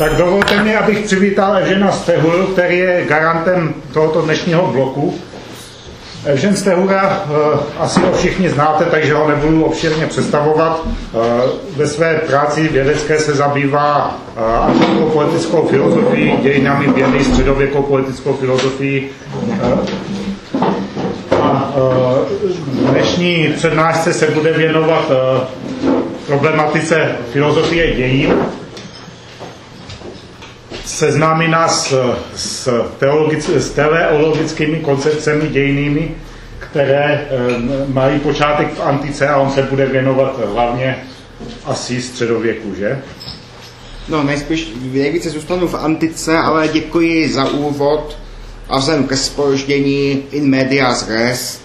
Tak dovolte mi, abych přivítal Evžena Stehuru, který je garantem tohoto dnešního bloku. Evžen Stehura, eh, asi ho všichni znáte, takže ho nebudu obširně představovat. Eh, ve své práci vědecké se zabývá eh, antikou politickou filozofii, dějinami vědy, středověkou politickou filozofii. A dnešní přednášce se bude věnovat problematice filozofie dějin seznámí nás s, teologic, s teleologickými koncepcemi dějinými, které eh, mají počátek v antice a on se bude věnovat hlavně asi středověku, že? No, nejspíš nejvíce zůstanu v antice, ale děkuji za úvod a vzhledem ke spoždění in medias res.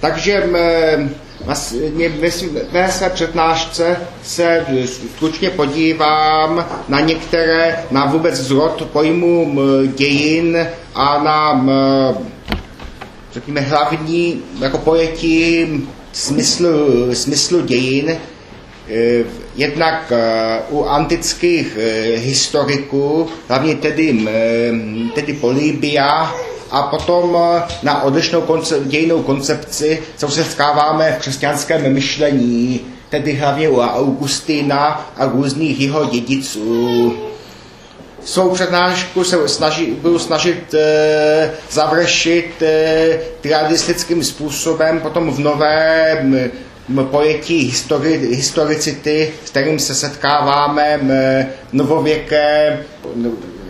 Takže Vlastně ve své přednášce se stručně podívám na některé, na vůbec zrod pojmu dějin a na, řekněme, hlavní jako pojetí smyslu, smyslu dějin, e, jednak e, u antických e, historiků, hlavně tedy, tedy Polibia, a potom eh, na odlišnou konce, dějnou koncepci, co se skáváme v křesťanském myšlení, tedy hlavně u Augustina a různých jeho dědiců. Svou přednášku se snaží, budu snažit e, završit e, triadistickým způsobem, potom v novém pojetí histori, historicity, s kterým se setkáváme novověké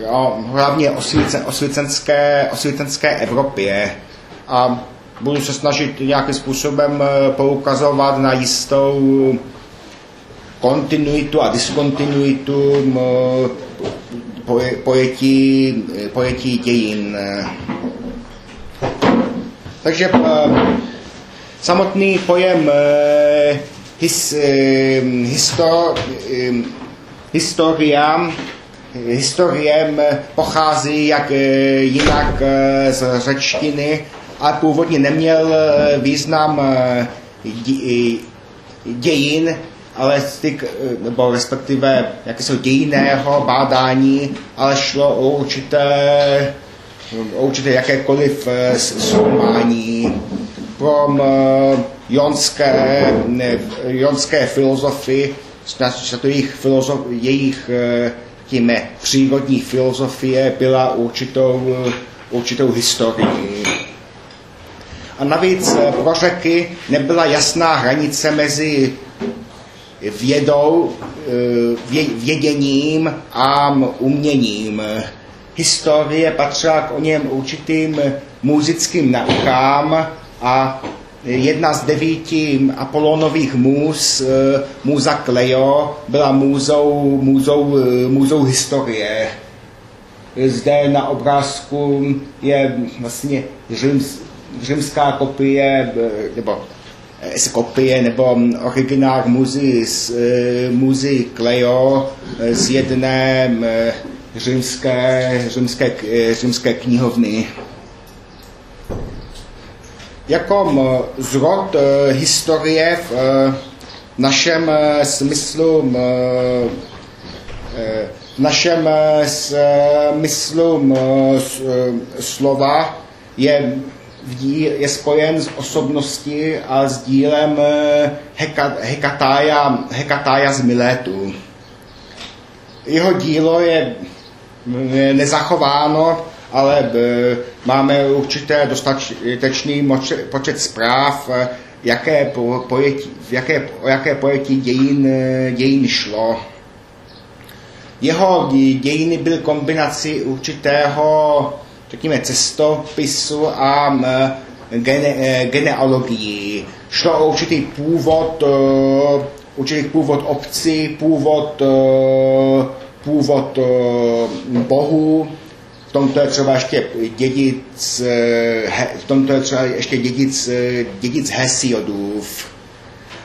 jo, hlavně osvícen, osvícenské, osvícenské Evropě a budu se snažit nějakým způsobem eh, poukazovat na jistou kontinuitu a diskontinuitu pojetí, pojetí dějin. Takže eh, samotný pojem eh, his, histo, historia historiem pochází jak eh, jinak eh, z řečtiny, a původně neměl eh, význam dějin, ale styk, nebo respektive jaké jsou dějiného bádání, ale šlo o určité, o určité jakékoliv zkoumání. Pro jonské, jonské filozofy, jejich, filozof, jejich tím přírodní filozofie byla určitou, určitou historií. A navíc eh, pro řeky nebyla jasná hranice mezi vědou, eh, věděním a uměním. Historie patřila k o něm určitým muzickým naukám a Jedna z devíti Apolonových můz, eh, můza Cleo, byla můzou, můzou, eh, můzou historie. Zde na obrázku je vlastně říms, římská kopie, eh, nebo kopie nebo originál muzy, muzy Cleo z jedné římské, římské, římské knihovny jako zrod eh, historie v eh, našem eh, smyslu v našem smyslu slova je, je spojen s osobností a s dílem Hekatája, Hekatája z Milétu. Jeho dílo je nezachováno ale e, máme určité dostatečný počet zpráv, e, jaké pojetí, jaké, o jaké pojetí dějin, e, dějin šlo. Jeho dějiny byly kombinací určitého, řekněme, cestopisu a gene, genealogii. Šlo o určitý původ, určitý původ obcí, původ, původ bohu, v tomto je třeba ještě dědic, eh, v tomto je třeba ještě dědic, eh, dědic Hesiodův.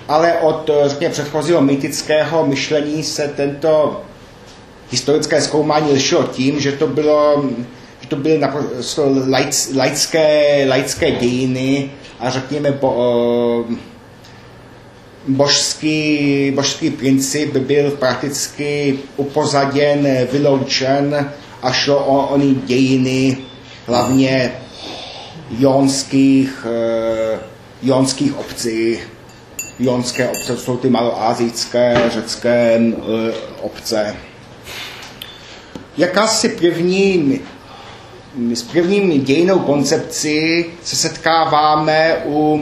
Ale od eh, řekně, předchozího mytického myšlení se tento historické zkoumání lišilo tím, že to bylo že to byly naprosto laické, laické dějiny a řekněme po, božský, božský princip byl prakticky upozaděn, vyloučen a šlo o ony dějiny, hlavně jonských, eh, jonských obcí. Jonské obce jsou ty maloázijské, řecké eh, obce. Jakási první s prvním dějinou koncepcí se setkáváme u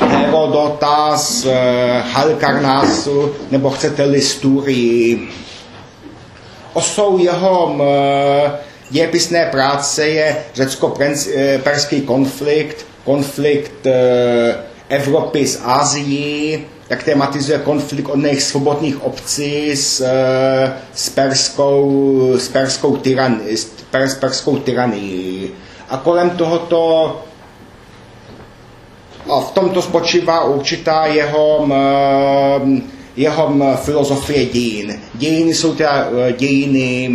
Herodota z eh, Halikarnásu, nebo chcete-li Sturii. Osou jeho dějepisné práce je řecko-perský konflikt, konflikt eh, Evropy s Ázií, jak tematizuje konflikt od svobodných obcí s, eh, s, perskou, s perskou, tyran, s pers, perskou tyranii. A kolem tohoto a v tomto spočívá určitá jeho, jeho filozofie dějin. Dějiny jsou teda eh, dějiny,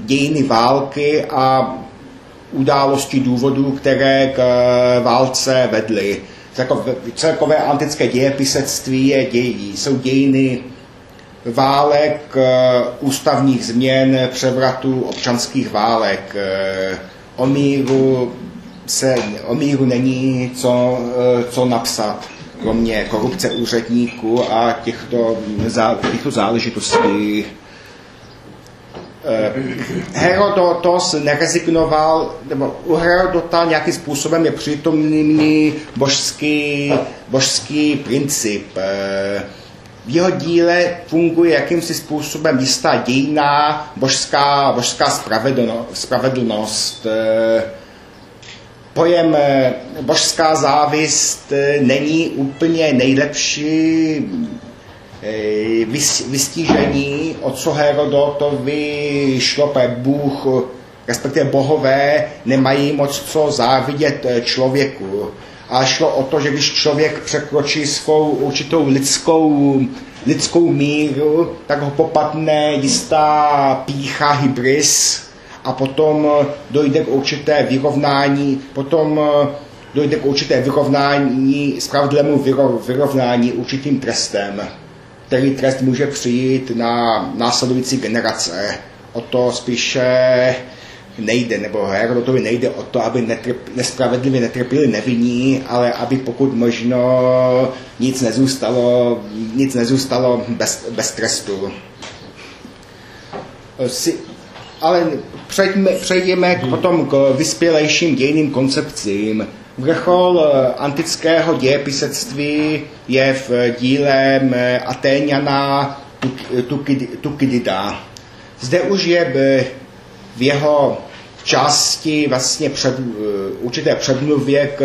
dějiny války a události důvodů, které k eh, válce vedly. Celkové antické dějepisectví je dějí, jsou dějiny válek, eh, ústavních změn, převratů, občanských válek. O míru se o míru není co, co napsat, kromě korupce úředníků a těchto, těchto záležitostí. Eh, Herodotos nerezignoval, nebo u Herodota nějakým způsobem je přítomný božský, božský princip. Eh, v jeho díle funguje jakýmsi způsobem jistá dějná božská, božská spravedlnost. spravedlnost pojem eh, božská závist eh, není úplně nejlepší eh, vystížení, o co Herodotovi šlo, Bůh, respektive bohové, nemají moc co závidět člověku. A šlo o to, že když člověk překročí svou určitou lidskou, lidskou míru, tak ho popadne jistá pícha, hybris, a potom eh, dojde k určité vyrovnání, potom eh, dojde k určité vyrovnání, spravedlivému vyrovnání určitým trestem, který trest může přijít na následující generace. O to spíše nejde, nebo Herodotovi nejde o to, aby netrp, nespravedlivě netrpěli nevinní, ale aby pokud možno nic nezůstalo, nic nezůstalo bez, bez trestu. Si, ale přejdeme, přejdeme k, potom k vyspělejším dějným koncepcím. Vrchol eh, antického dějepisectví je v díle eh, Atéňana Tukidida. Zde už je v jeho části vlastně před, eh, určité předmluvě k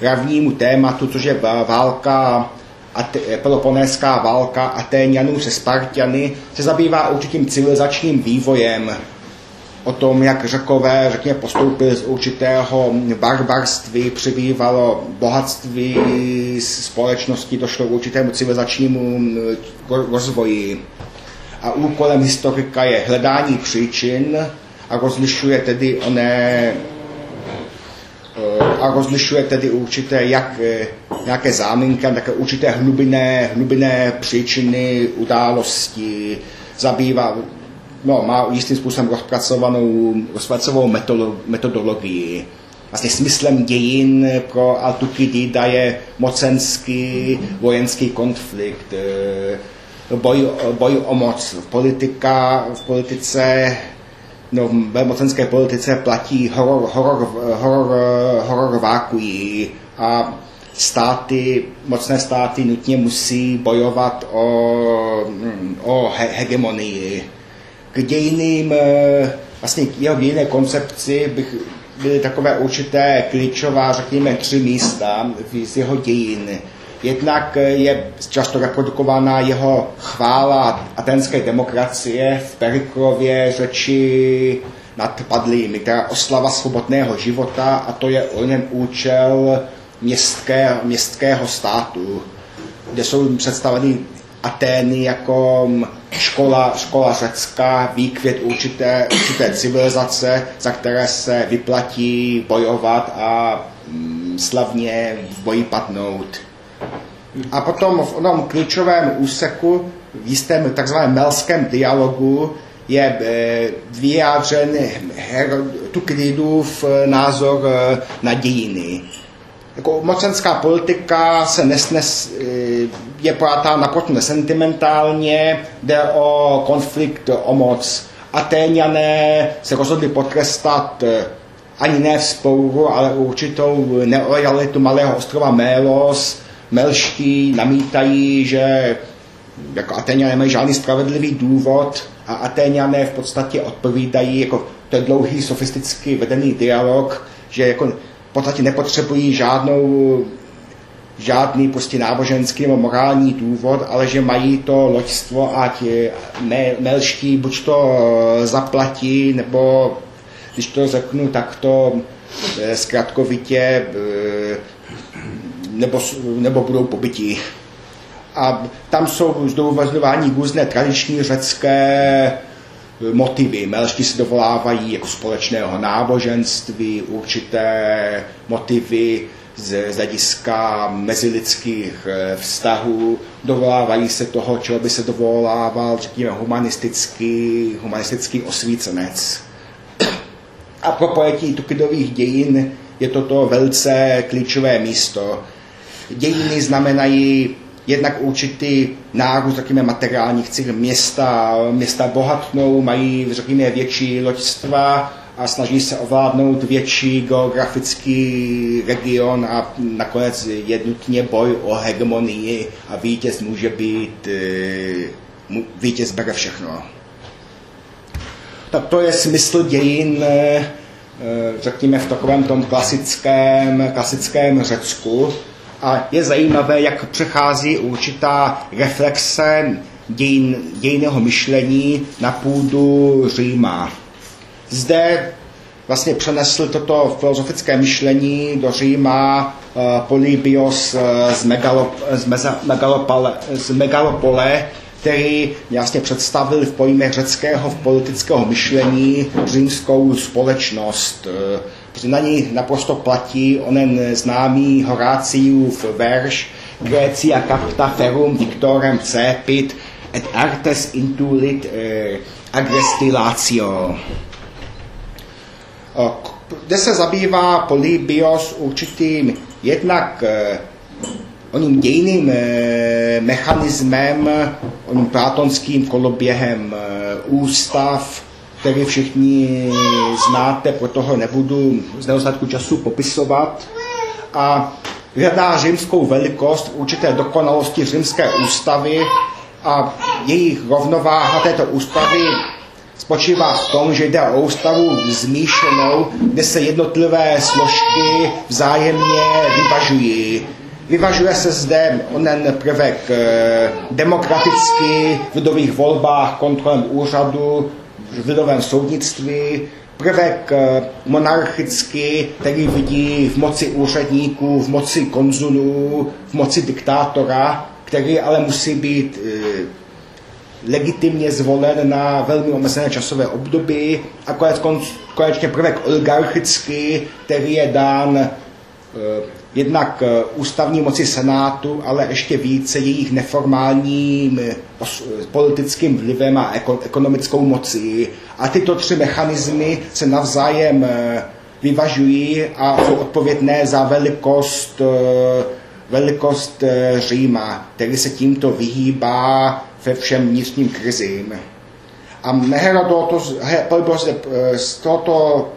hlavnímu tématu, což je válka Peloponéská válka Atéňanů se Spartiany, se zabývá určitým civilizačním vývojem o tom, jak řekové, řekně, postoupili z určitého barbarství, přibývalo bohatství společnosti, došlo k určitému civilizačnímu rozvoji. A úkolem historika je hledání příčin a rozlišuje tedy oné a rozlišuje tedy určité jak, nějaké záminky, také určité hlubinné, hlubinné příčiny události, zabývá, no, má jistým způsobem rozpracovanou, rozpracovanou metodologii. Vlastně smyslem dějin pro Altukidida je mocenský vojenský konflikt, eh, boj, boj o moc. Politika, v politice no, ve mocenské politice platí horor, horor, horor, horor vákuí a státy, mocné státy nutně musí bojovat o, o hegemonii k dějiným, eh, vlastně k jeho dějinné koncepci bych byly takové určité klíčová, řekněme, tři místa z jeho dějin. Jednak eh, je často reprodukována jeho chvála atenské demokracie v Periklově řeči nad padlými, teda oslava svobodného života a to je o něm účel městské, městského státu, kde jsou představeny Atény jako mm, škola, škola řecká, výkvět určité, určité civilizace, za které se vyplatí bojovat a mm, slavně v boji padnout. A potom v onom klíčovém úseku v jistém takzvaném melském dialogu je e, vyjádřen Tukridův názor e, na dějiny. Jako mocenská politika se nesnes, e, je pojatá naprosto nesentimentálně, jde o konflikt o moc. Atéňané se rozhodli potrestat ani ne v spouru, ale určitou neojalitu malého ostrova Mélos. Melští namítají, že jako Atéňané nemají žádný spravedlivý důvod a Atéňané v podstatě odpovídají, jako to je dlouhý, sofisticky vedený dialog, že jako v podstatě nepotřebují žádnou žádný prostě náboženský nebo morální důvod, ale že mají to loďstvo, ať melští buď to zaplatí, nebo když to řeknu takto eh, zkratkovitě, eh, nebo, nebo budou pobytí. A tam jsou zdůvodňování různé tradiční řecké motivy. Melští se dovolávají jako společného náboženství, určité motivy z hlediska mezilidských eh, vztahů, dovolávají se toho, čeho by se dovolával, řekněme, humanistický, humanistický osvícenec. A pro pojetí Tukidových dějin je toto velice klíčové místo. Dějiny znamenají jednak určitý nárůst, řekněme, materiálních cíl města. Města bohatnou, mají, řekněme, větší loďstva a snaží se ovládnout větší geografický region a nakonec je nutně boj o hegemonii a vítěz může být, eh, vítěz bere všechno. Tak to je smysl dějin, eh, řekněme, v takovém tom klasickém, klasickém Řecku. A je zajímavé, jak přechází určitá reflexe dějin, dějného myšlení na půdu Říma. Zde vlastně přenesl toto filozofické myšlení do Říma uh, Polybios uh, z, Megalo, z, meza, megalopole, z Megalopole, který jasně představil v pojmech řeckého politického myšlení římskou společnost. Na ní naprosto platí onen známý Horáciův verš Grecia capta ferum victorem cepit et artes intulit eh, agrestilatio. Kde se zabývá Polybios určitým jednak eh, oním dějným eh, mechanismem, oním platonským koloběhem eh, ústav, který všichni znáte, proto ho nebudu z nedostatku času popisovat. A hledá římskou velikost určité dokonalosti římské ústavy a jejich rovnováha této ústavy spočívá v tom, že jde o ústavu zmíšenou, kde se jednotlivé složky vzájemně vyvažují Vyvažuje se zde onen prvek eh, demokratický v lidových volbách, kontrolem úřadu, v lidovém soudnictví, prvek eh, monarchický, který vidí v moci úředníků, v moci konzulů, v moci diktátora, který ale musí být eh, legitimně zvolen na velmi omezené časové období. A konec, konečně prvek oligarchický, který je dán jednak eh, ústavní moci Senátu, ale ještě více jejich neformálním eh, politickým vlivem a ekonomickou mocí. A tyto tři mechanismy se navzájem eh, vyvažují a jsou odpovědné za velikost, velikost Říma, který se tímto vyhýbá ve všem vnitřním krizím. A Herodotos z tohoto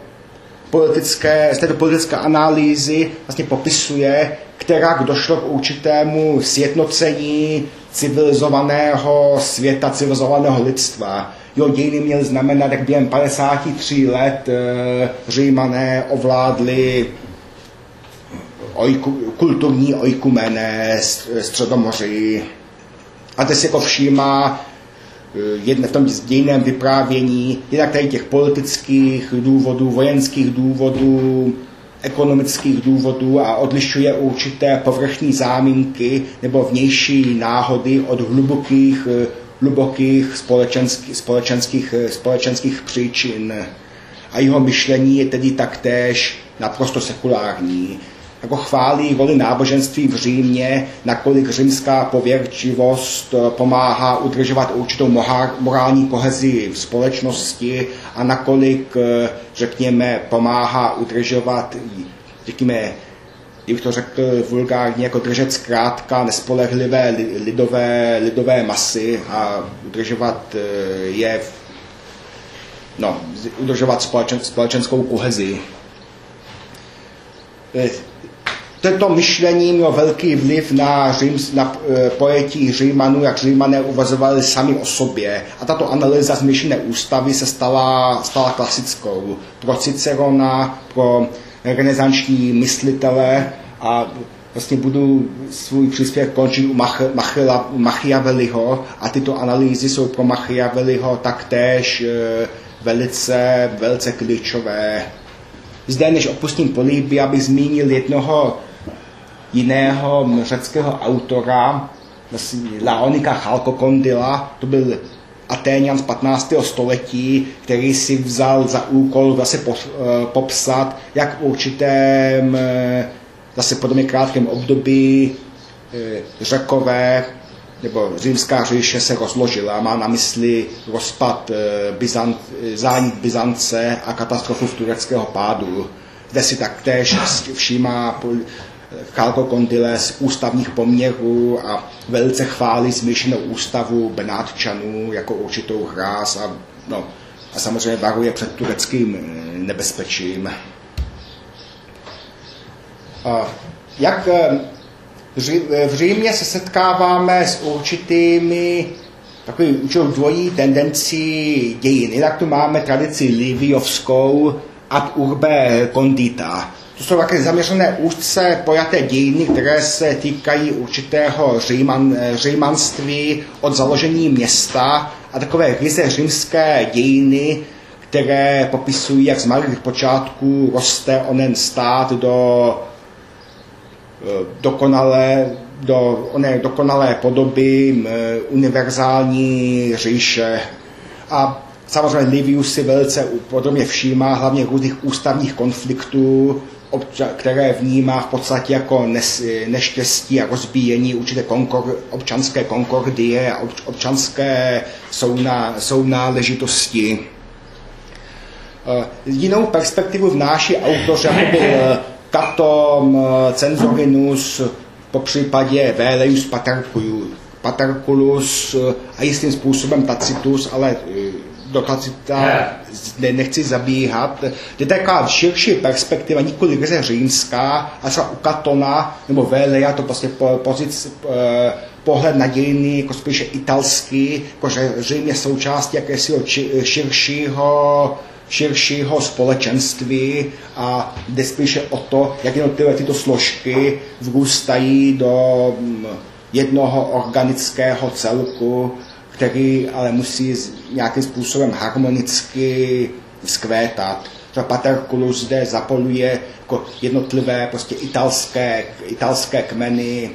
politické, z této politické analýzy vlastně popisuje, která došlo k určitému sjednocení civilizovaného světa, civilizovaného lidstva. Jo, dějiny měly znamenat, jak během 53 let e, římané ovládli ojku, kulturní ojkumené středomoří. A teď si jako všímá, Eh, jedna v tom dějiném vyprávění, jednak tady těch politických důvodů, vojenských důvodů, ekonomických důvodů a odlišuje určité povrchní záminky nebo vnější náhody od hlubokých, eh, hlubokých společenských, společenských, eh, společenských příčin. A jeho myšlení je tedy taktéž naprosto sekulární. Jako chválí roli náboženství v Římě, nakolik římská pověrčivost eh, pomáhá udržovat určitou morální kohezi v společnosti a nakolik, eh, řekněme, pomáhá udržovat, řekněme, jak to řekl vulgárně, jako držet zkrátka nespolehlivé lidové, lidové masy a udržovat je no, udržovat společen, společenskou kohezi. Toto myšlení mělo velký vliv na, Řím, na e, pojetí Římanů, jak Římané uvazovali sami o sobě. A tato analýza zmyšlené ústavy se stala, stala klasickou. Pro Cicerona, pro renesanční myslitele a vlastně budu svůj příspěvek končit u Mach, Machiavelliho a tyto analýzy jsou pro Machiavelliho taktéž e, velice, velice klíčové. Zde, než opustím Políby, abych zmínil jednoho jiného řeckého autora, Laonika Chalkokondila, to byl Aténian z 15. století, který si vzal za úkol zase eh, popsat, jak v určitém eh, zase podobně krátkém období eh, řekové nebo římská říše se rozložila, má na mysli rozpad Byzant, zánik Byzance a katastrofu v tureckého pádu. Zde si taktéž všímá Chalko Kondile z ústavních poměrů a velice chválí zmíšenou ústavu Benátčanů jako určitou hráz a, no, a samozřejmě varuje před tureckým nebezpečím. A jak eh, v Římě se setkáváme s určitými takový určitou dvojí tendencí dějin. Jinak tu máme tradici Liviovskou ad urbe condita. To jsou také zaměřené úzce pojaté dějiny, které se týkají určitého říman, římanství od založení města a takové ryze římské dějiny, které popisují, jak z malých počátků roste onen stát do Eh, dokonalé, do oné dokonalé podoby eh, univerzální říše. A samozřejmě Livius si velice podobně všímá hlavně různých ústavních konfliktů, které vnímá v podstatě jako neštěstí a rozbíjení určité konkor, občanské konkordie a občanské souná, sounáležitosti. Eh, jinou perspektivu vnáší autor, jako byl Katom, eh, Cenzorinus, po případě Véleus Paterculus eh, a jistým způsobem Tacitus, ale do Tacita ne, nechci zabíhat. Je taková širší perspektiva, nikoli ryze římská, a třeba u Katona nebo Véleja to prostě po, pozic, pohled na dějiny jako spíše italský, jako že Řím je součástí jakési širšího širšího společenství a jde spíše o to, jak jednotlivé tyto složky vrůstají do mm, jednoho organického celku, který ale musí nějakým způsobem harmonicky vzkvétat. Třeba Paterculus zde zapoluje jako jednotlivé prostě italské, italské kmeny,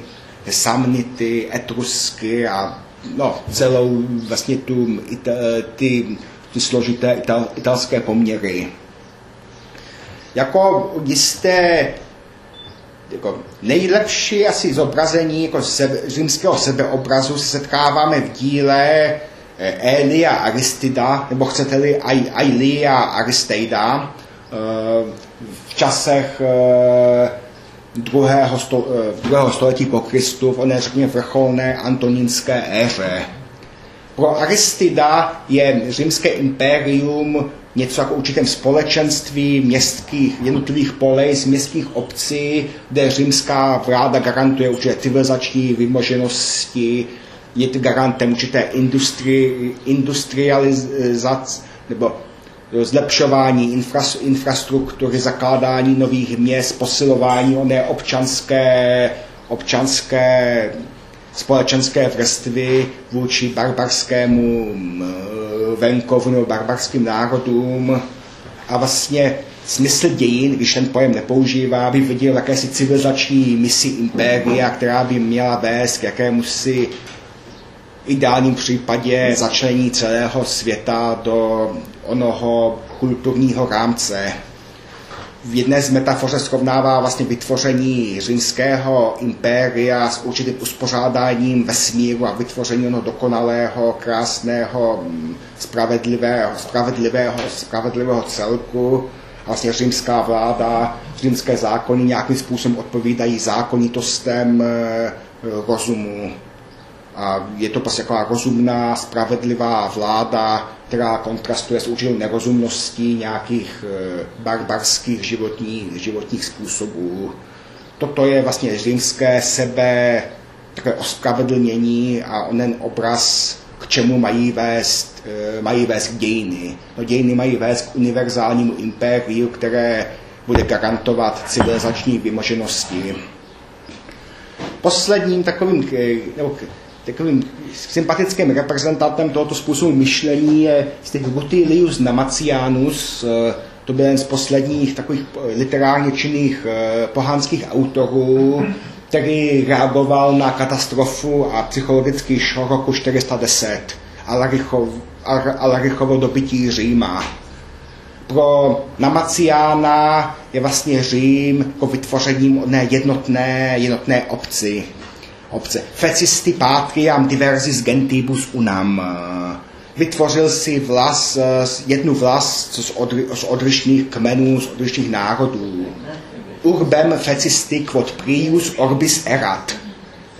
samnity, etrusky a no, celou vlastně tu, ty ty složité ital, italské poměry. Jako jisté jako nejlepší asi zobrazení jako sebe, římského sebeobrazu se setkáváme v díle Elia Aristida, nebo chcete-li Ailia Aristeida, eh, v časech eh, druhého, sto, eh, druhého století po Kristu, v oné, řekněme, vrcholné antoninské éře. Pro Aristida je římské impérium něco jako určitém společenství městských jednotlivých polej z městských obcí, kde římská vláda garantuje určité civilizační vymoženosti, je to garantem určité industri, industrializace nebo zlepšování infra, infrastruktury, zakládání nových měst, posilování oné občanské, občanské společenské vrstvy vůči barbarskému venkovu nebo barbarským národům a vlastně smysl dějin, když ten pojem nepoužívá, by viděl jakési civilizační misi impéria, která by měla vést k jakému si ideálním případě začlení celého světa do onoho kulturního rámce. V jedné z metafoře srovnává vlastně vytvoření římského impéria s určitým uspořádáním vesmíru a vytvoření ono dokonalého, krásného, mm, spravedlivého, spravedlivého, spravedlivého celku. Vlastně římská vláda, římské zákony nějakým způsobem odpovídají zákonitostem eh, rozumu. A je to prostě taková rozumná, spravedlivá vláda, která kontrastuje s určitou nerozumností nějakých eh, barbarských životních, životních způsobů. Toto je vlastně římské sebe takové ospravedlnění a onen obraz, k čemu mají vést, eh, mají vést dějiny. No, dějiny mají vést k univerzálnímu impériu, které bude garantovat civilizační vymoženosti. Posledním takovým, eh, nebo takovým sympatickým reprezentantem tohoto způsobu myšlení je Rutilius Namacianus, eh, to byl jeden z posledních takových eh, literárně činných eh, pohanských autorů, který reagoval na katastrofu a psychologický šok roku 410 Alarichovo dobytí Říma. Pro Namaciána je vlastně Řím jako vytvořením jednotné, jednotné obci obce. Fecisti patriam diversis gentibus unam. Vytvořil si vlas, jednu vlast z, odry, z odlišných kmenů, z odlišných národů. Urbem fecisti quod prius orbis erat.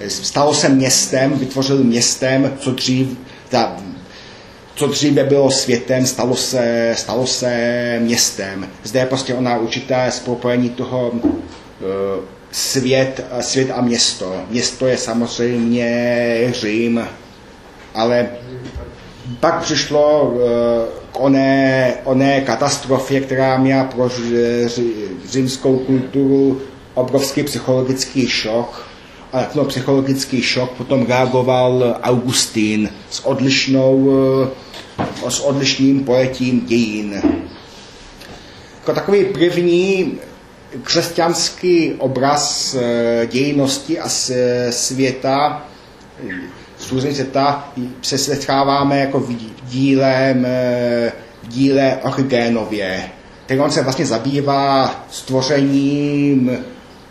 Stalo se městem, vytvořil městem, co dřív, ta, co dříve bylo světem, stalo se, stalo se městem. Zde je prostě ona určité spolupojení toho uh, svět, svět a město. Město je samozřejmě Řím, ale pak přišlo eh, k oné, oné katastrofě, která měla pro římskou kulturu obrovský psychologický šok. A na psychologický šok potom reagoval Augustín s, odlišnou, eh, s odlišným pojetím dějin. Jako takový první křesťanský obraz eh, dějnosti a světa, stvoření světa, se setkáváme jako dílem, eh, díle Origénově, který on se vlastně zabývá stvořením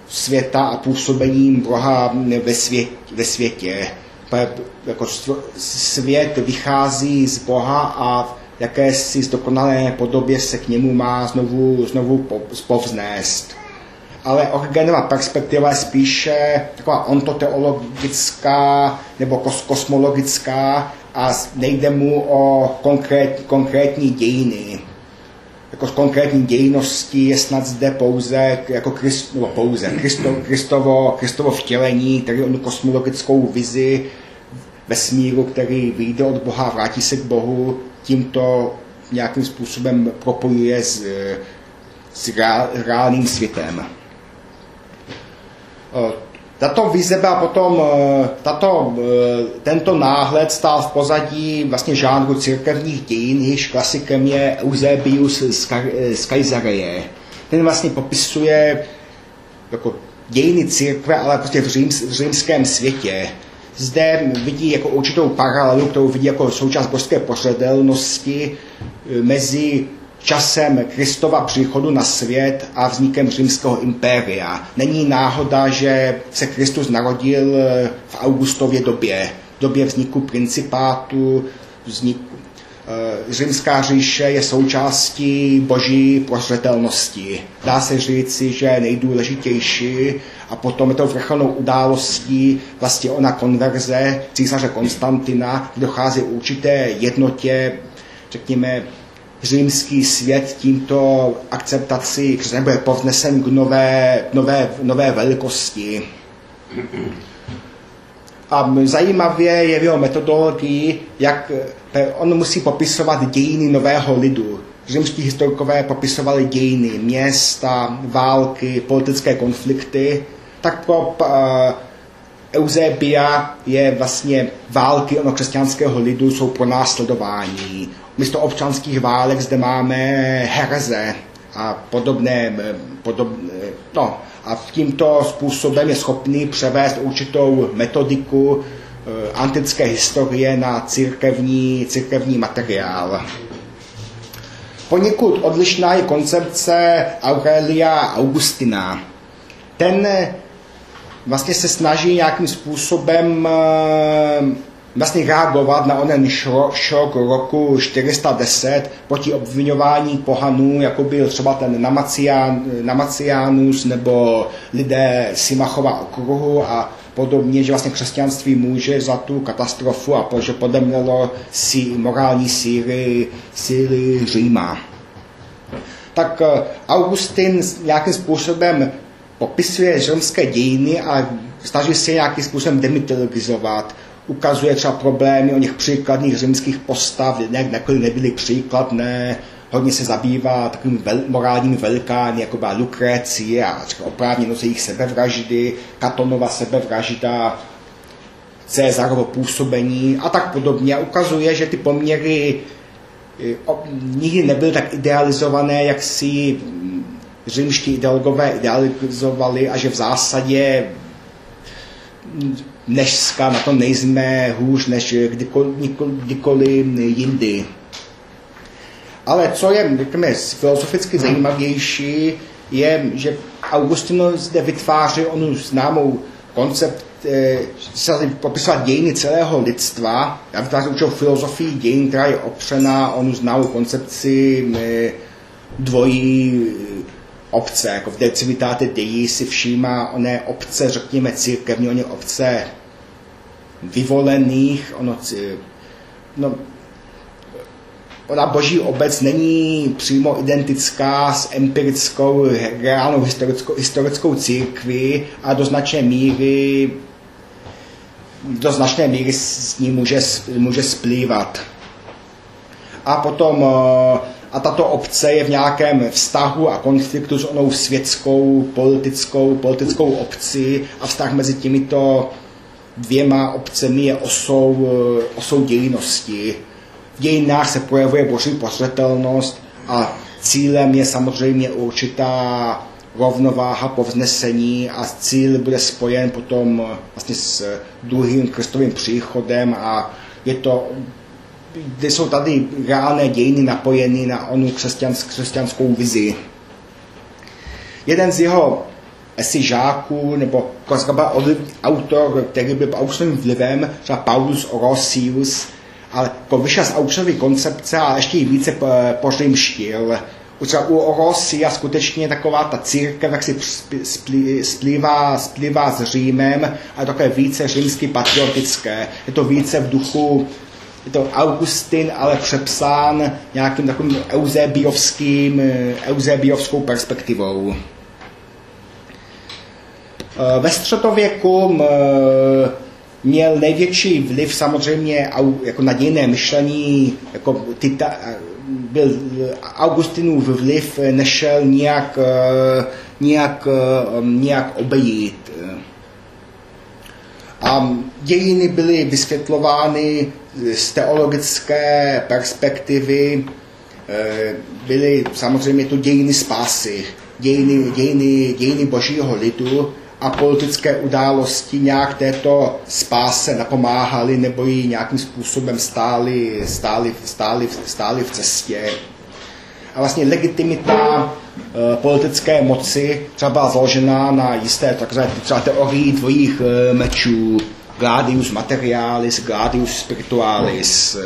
světa a působením Boha ve, svět, ve světě. Jako svět vychází z Boha a jakési zdokonalé podobě se k němu má znovu, znovu povznést. Ale Origenova perspektiva je spíše taková ontoteologická nebo kos, kosmologická a nejde mu o konkrét, konkrétní dějiny. Jako konkrétní dějnosti je snad zde pouze, jako Christ, nebo pouze, Christo, Kristovo, Kristovo vtělení, tedy onu kosmologickou vizi vesmíru, který vyjde od Boha, vrátí se k Bohu, tímto nějakým způsobem propojuje s, s reálným světem. Eh, tato vize byla potom, eh, tato, tento náhled stál v pozadí vlastně žánru církevních dějin, jejíž klasikem je Eusebius z Kajzareje. Ten vlastně popisuje jako dějiny církve, ale prostě v, řím, v římském světě zde vidí jako určitou paralelu, kterou vidí jako součást božské pořadelnosti e, mezi časem Kristova příchodu na svět a vznikem římského impéria. Není náhoda, že se Kristus narodil e, v Augustově době, době vzniku principátu, vzniku e, Římská říše je součástí boží prozřetelnosti. Dá se říci, že nejdůležitější a potom je to vrcholnou událostí vlastně ona konverze císaře Konstantina, dochází určité jednotě, řekněme, římský svět tímto akceptací křesťan bude povnesen k nové, nové, nové velikosti. A zajímavě je v jeho metodologii, jak on musí popisovat dějiny nového lidu. Římští historikové popisovali dějiny města, války, politické konflikty tak pro uh, Eusebia je vlastně války ono křesťanského lidu jsou pro následování. Místo občanských válek zde máme hereze a podobné, podobné no, a tímto způsobem je schopný převést určitou metodiku antické historie na církevní, církevní materiál. Poněkud odlišná je koncepce Aurelia Augustina. Ten vlastně se snaží nějakým způsobem vlastně reagovat na onen šok roku 410 proti obvinování pohanů, jako byl třeba ten Namacian, Namacianus nebo lidé Simachova okruhu a podobně, že vlastně křesťanství může za tu katastrofu a že podemnělo si morální síly, síly Říma. Tak eh, Augustin nějakým způsobem popisuje římské dějiny a snaží se nějakým způsobem demytologizovat ukazuje třeba problémy o něch příkladných římských postav, ne, nebyly příkladné, hodně se zabývá takovými vel, morálními velikány, jako byla Lukrécie a oprávněnost jejich sebevraždy, Katonova sebevražda, Cezarovo působení a tak podobně. Ukazuje, že ty poměry eh, nikdy nebyly tak idealizované, jak si římští ideologové idealizovali a že v zásadě dneska na tom nejsme hůř než kdykoliv, kdykoliv jindy. Ale co je řekněme, filozoficky zajímavější, je, že Augustino zde vytváří onu známou koncept eh, se popisovat dějiny celého lidstva. Já vytvářím určitou filozofii dějin, která je opřená onu známou koncepci eh, dvojí obce, jako v De Civitate Dei si všímá oné obce, řekněme církevní, oné obce vyvolených, ono, no, ona boží obec není přímo identická s empirickou, reálnou historickou, historickou církví a do značné míry do značné míry s ní může, může splývat. A potom a tato obce je v nějakém vztahu a konfliktu s onou světskou, politickou, politickou obcí a vztah mezi těmito dvěma obcemi je osou, eh, osou dějnosti. Dějinách se projevuje boží posvětelnost a cílem je samozřejmě určitá rovnováha povznesení a cíl bude spojen potom vlastně s druhým Kristovým příchodem a je to kde jsou tady reálné dějiny napojeny na onu křesťansk, křesťanskou vizi. Jeden z jeho asi žáků, nebo autor, který byl Augustovým vlivem, třeba Paulus Orosius, ale jako vyšel z Augustovy koncepce a ještě ji více pořimštil. Třeba u Orosia skutečně taková ta církev, jak si splývá, splývá s Římem, a také více římsky patriotické. Je to více v duchu je to Augustin, ale přepsán nějakým takovým eusebiovským, eusebiovskou perspektivou. Eh, ve středověku eh, měl největší vliv samozřejmě jako na dějné myšlení, jako tita, byl Augustinův vliv nešel nějak, eh, nějak, nějak obejít. A dějiny byly vysvětlovány z teologické perspektivy, byly samozřejmě to dějiny spásy, dějiny, dějiny, dějiny božího lidu, a politické události nějak této spáse napomáhaly nebo ji nějakým způsobem stály, stály, stály, stály v cestě. A vlastně legitimita e, politické moci třeba byla založená na jisté takzvané třeba teorii dvojích e, mečů, gladius materialis, gladius spiritualis.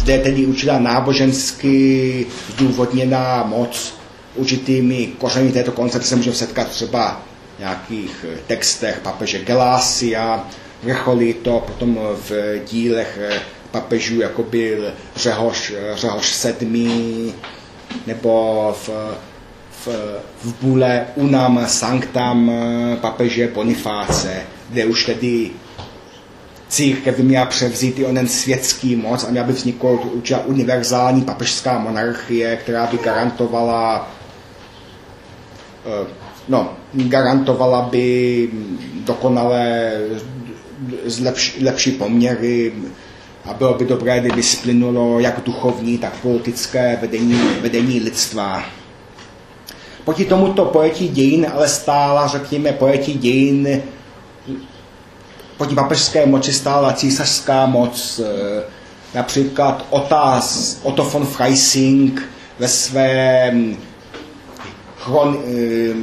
Zde je tedy určitá nábožensky zdůvodněná moc určitými kořeny této koncepce můžeme setkat třeba nějakých eh, textech papeže Gelásia, vrcholí to potom v dílech eh, papežů, jako byl Řehoš, eh, Řehoš VII, nebo v, v, v bule Unam Sanctam papeže Bonifáce, kde už tedy církev měla převzít i onen světský moc a měla by vzniknout určitá univerzální papežská monarchie, která by garantovala no, garantovala by dokonale lepší, lepší poměry a bylo by dobré, kdyby splynulo jak duchovní, tak politické vedení, vedení lidstva. Proti tomuto pojetí dějin ale stála, řekněme, pojetí dějin proti papežské moci stála císařská moc, například Otas, Otto von Freising, ve své, chron,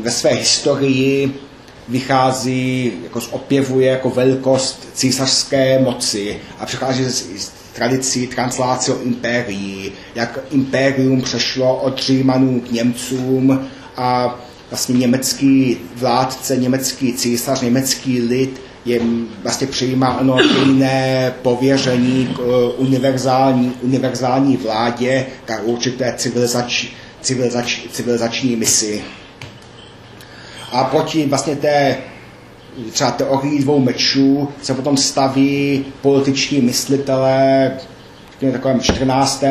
ve své historii vychází, jako opěvuje jako velikost císařské moci a přechází z, tradicí translácio impérií, jak impérium přešlo od Římanů k Němcům a vlastně německý vládce, německý císař, německý lid je vlastně přijímá ono jiné pověření k eh, univerzální, univerzální vládě, k určité civilizač, civilizač, civilizační misi. A proti vlastně té třeba teorii dvou mečů se potom staví političní myslitelé v takovém 14.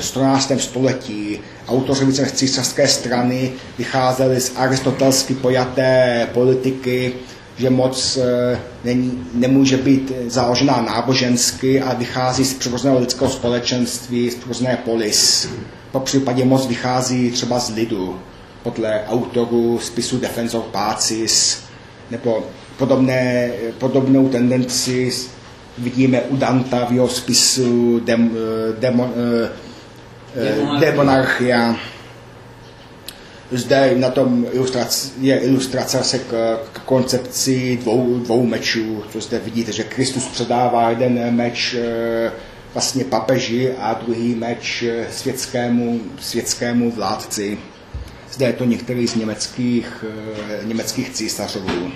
14. století. Autoři více císařské strany vycházeli z aristotelsky pojaté politiky, že moc eh, není, nemůže být založená nábožensky a vychází z přirozeného lidského společenství, z přirozené polis. Po případě moc vychází třeba z lidu, podle autorů spisu Defense of Pacis, nebo podobné, podobnou tendenci vidíme u Danta v jeho spisu dem, eh, demo, eh, Demonarchia. Zde na tom ilustraci, je ilustrace se k, k koncepci dvou, dvou mečů, co zde vidíte, že Kristus předává jeden meč eh, vlastně papeži a druhý meč světskému, světskému vládci. Zde je to některý z německých, německých císařů.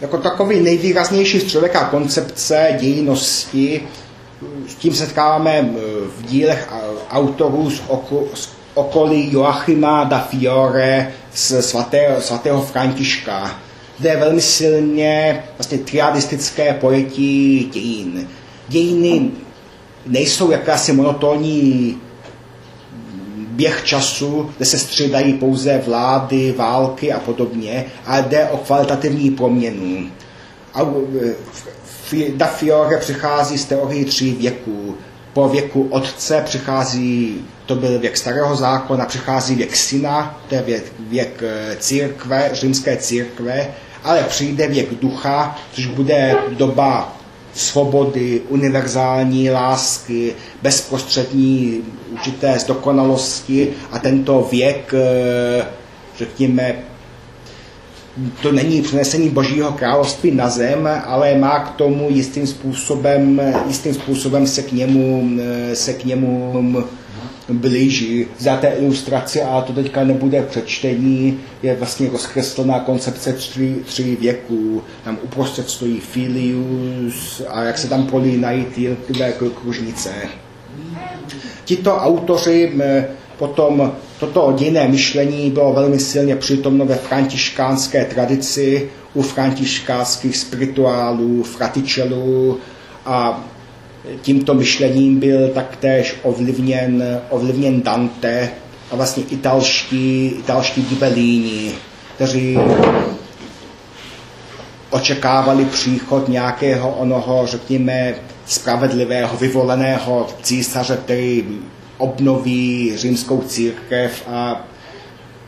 Jako takový nejvýraznější z člověka koncepce dějinnosti, s tím setkáváme v dílech autorů z, oko, z okolí Joachima da Fiore z svatého, svatého Františka, kde je velmi silně vlastně triadistické pojetí dějin. Dějiny nejsou jakási monotónní běh času, kde se střídají pouze vlády, války a podobně, ale jde o kvalitativní proměnu. A e, da Fiore přichází z teorie tří věků. Po věku otce přichází, to byl věk starého zákona, přichází věk syna, to je věk, věk e, církve, římské církve, ale přijde věk ducha, což bude doba svobody, univerzální lásky, bezprostřední určité zdokonalosti a tento věk, eh, řekněme, to není přenesení Božího království na zem, ale má k tomu jistým způsobem, jistým způsobem se k němu, eh, se k němu blíží. Za té ilustraci, a to teďka nebude přečtení, je vlastně rozkreslená koncepce tří, tří věků. Tam uprostřed stojí Filius a jak se tam prolínají ty jednotlivé kružnice. Tito autoři potom toto dějné myšlení bylo velmi silně přítomno ve františkánské tradici, u františkánských spirituálů, fratičelů a tímto myšlením byl taktéž ovlivněn, ovlivněn Dante a vlastně italští, italští gibelíni, kteří očekávali příchod nějakého onoho, řekněme, spravedlivého, vyvoleného císaře, který obnoví římskou církev a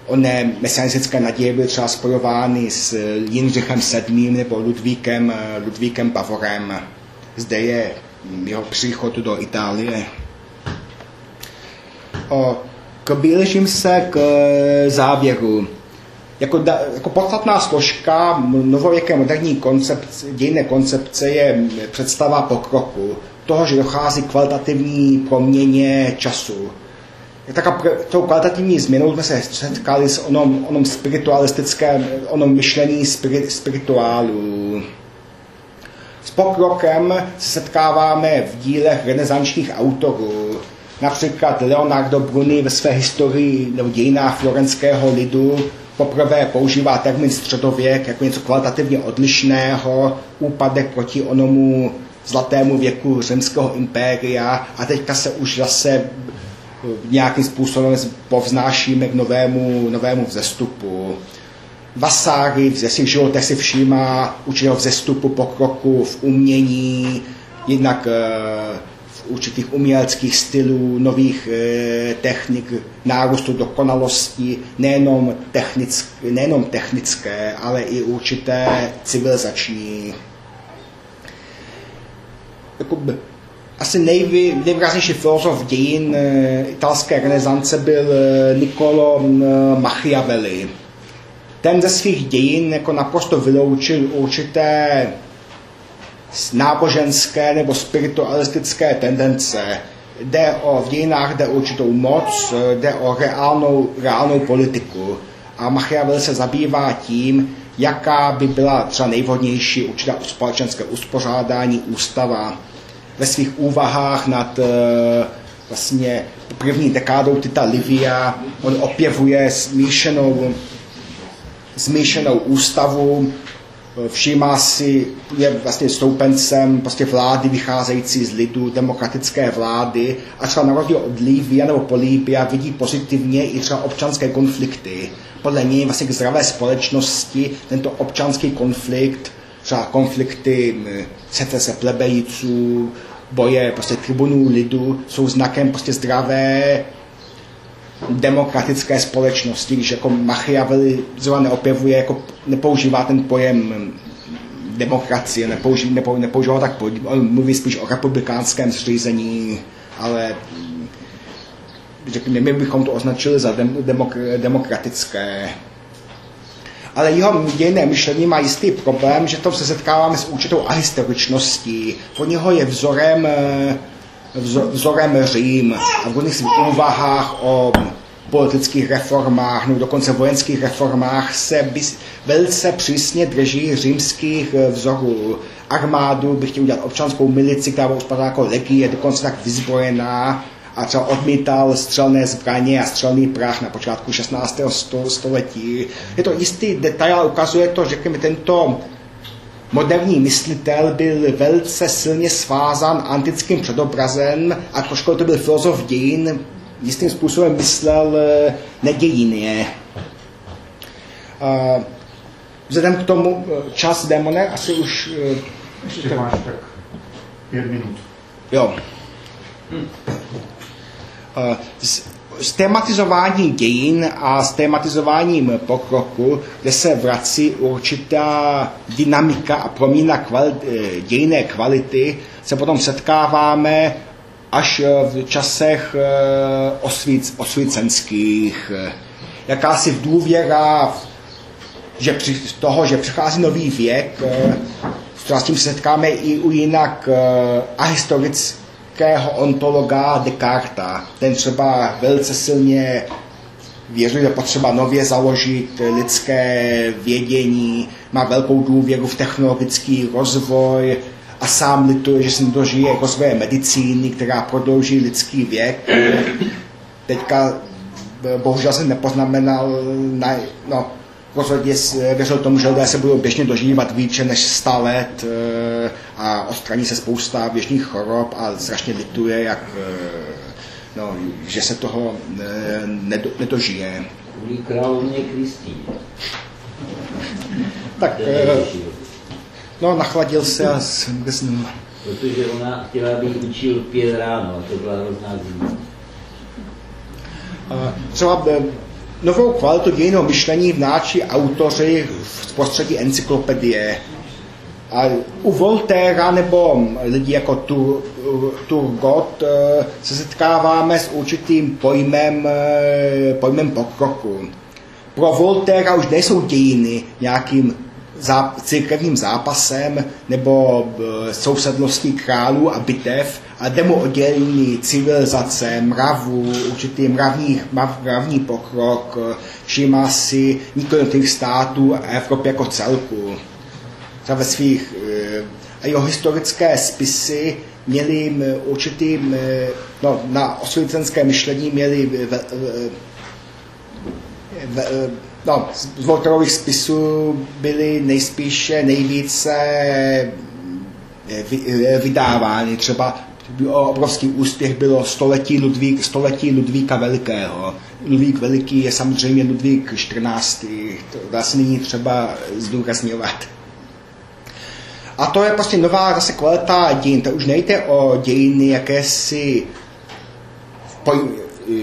oné mesianistické naděje byly třeba spojovány s Jindřichem VII. nebo Ludvíkem, Ludvíkem Bavorem. Zde je jeho příchod do Itálie. O, k blížím se k závěru. Jako, da, jako podstatná složka novověké moderní koncepce, dějné koncepce je představa pokroku, toho, že dochází kvalitativní proměně času. Tak tou kvalitativní změnou jsme se setkali s onom, onom spiritualistickém, onom myšlení spirit, spirituálů. S pokrokem se setkáváme v dílech renesančních autorů. Například Leonardo Bruni ve své historii nebo dějinách florenského lidu poprvé používá termín středověk jako něco kvalitativně odlišného, úpadek proti onomu zlatému věku římského impéria a teďka se už zase nějakým způsobem povznášíme k novému, novému vzestupu. Vasáry v svých životech si všímá určitého vzestupu pokroku v umění, jednak eh, v určitých uměleckých stylů, nových eh, technik, nárůstu dokonalosti, nejenom, technické, nejenom technické, ale i určité civilizační. Jakoby, asi nejvy, nejvýraznější filozof dějin e, italské renesance byl Niccolo Machiavelli. Ten ze svých dějin jako naprosto vyloučil určité náboženské nebo spiritualistické tendence. Jde o, v dějinách jde o určitou moc, jde o reálnou, reálnou politiku. A Machiavelli se zabývá tím, jaká by byla třeba nejvhodnější určitá společenské uspořádání, ústava. Ve svých úvahách nad eh, vlastně první dekádou Tita Livia on opěvuje smíšenou, smíšenou ústavu, všímá si, je vlastně stoupencem prostě vlády vycházející z lidu, demokratické vlády a třeba na rozdíl od Livia nebo Políbia vidí pozitivně i třeba občanské konflikty. Podle něj vlastně k zdravé společnosti tento občanský konflikt, třeba konflikty secese plebejiců, boje prostě tribunů lidu, jsou znakem prostě zdravé demokratické společnosti, když jako Machiavelli zrovna neopěvuje, jako nepoužívá ten pojem demokracie, nepoužívá, nepoužívá tak, on mluví spíš o republikánském zřízení, ale řekněme, my bychom to označili za dem, demok, demokratické. Ale jeho dějné myšlení má jistý problém, že to se setkáváme s určitou ahistoričností. Pro něho je vzorem, eh, vzorem Řím a v různých svých úvahách o politických reformách nebo dokonce vojenských reformách se velice přísně drží římských eh, vzorů. Armádu by chtěl udělat občanskou milici, která bude jako legie, dokonce tak vyzbrojená, a třeba odmítal střelné zbraně a střelný prach na počátku 16. století. Je to jistý detail, ukazuje to, že tento moderní myslitel byl velice silně svázan antickým předobrazem a trošku to byl filozof dějin, jistým způsobem myslel eh, nedějině. Vzhledem k tomu eh, čas démone asi už... Eh, Ještě máš tak pět minut. Jo. S tématizováním dějin a s tématizováním pokroku, kde se vrací určitá dynamika a promína kvalit, eh, dějné kvality, se potom setkáváme až eh, v časech eh, osvíc, osvícenských. Jakási důvěra, že při toho, že přichází nový věk, s tím se setkáme i u jinak ahistorických amerického ontologa Descarta. Ten třeba velice silně věří, že potřeba nově založit lidské vědění, má velkou důvěru v technologický rozvoj a sám lituje, že se dožije rozvoje medicíny, která prodlouží lidský věk. Teďka bohužel jsem nepoznamenal, na, no, rozhodně věřil tomu, že lidé se budou běžně dožívat více než 100 let eh, a odstraní se spousta běžných chorob a strašně lituje, jak, eh, no, že se toho eh, nedo, nedožije. Kvůli královně Kristý. Tak, no, nachladil se a ním. Protože ona chtěla, aby učil pět ráno a to byla hrozná zima. Třeba Novou kvalitu dějného myšlení vnáší autoři v prostředí encyklopedie. A u Voltéra nebo lidí jako Turgot eh, se setkáváme s určitým pojmem, eh, pojmem pokroku. Pro Voltéra už nejsou dějiny nějakým zá, církevním zápasem nebo sousedností králů a bitev a jde mu oddělení civilizace, mravu, určitý mravní, mravní pokrok, všímá si nikoliv států a Evropy jako celku. Třeba ve svých e, a jeho historické spisy měli určitý, no, na osvícenské myšlení měli no, z Volterových spisů byly nejspíše nejvíce eh, eh, vydávány. Třeba obrovský úspěch bylo století, Ludvík, století Ludvíka Velikého. Ludvík Veliký je samozřejmě Ludvík 14. To dá se nyní třeba zdůrazňovat. A to je prostě nová zase kvalita dějin. To už nejde o dějiny jakési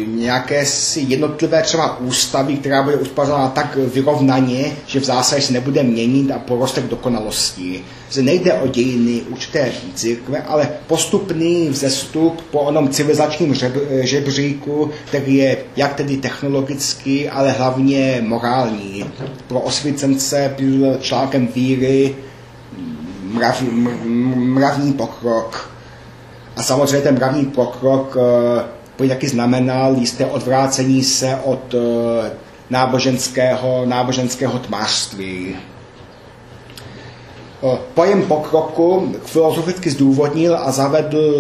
nějaké si jednotlivé třeba ústavy, která bude uspořádána tak vyrovnaně, že v zásadě se nebude měnit a poroste k dokonalosti. Že nejde o dějiny určité církve, ale postupný vzestup po onom civilizačním žebříku, který je jak tedy technologický, ale hlavně morální. Pro osvícence byl článkem víry mrav, mravní pokrok. A samozřejmě ten mravní pokrok by taky znamenal jisté odvrácení se od eh, náboženského, náboženského tmářství. Eh, pojem pokroku filozoficky zdůvodnil a zavedl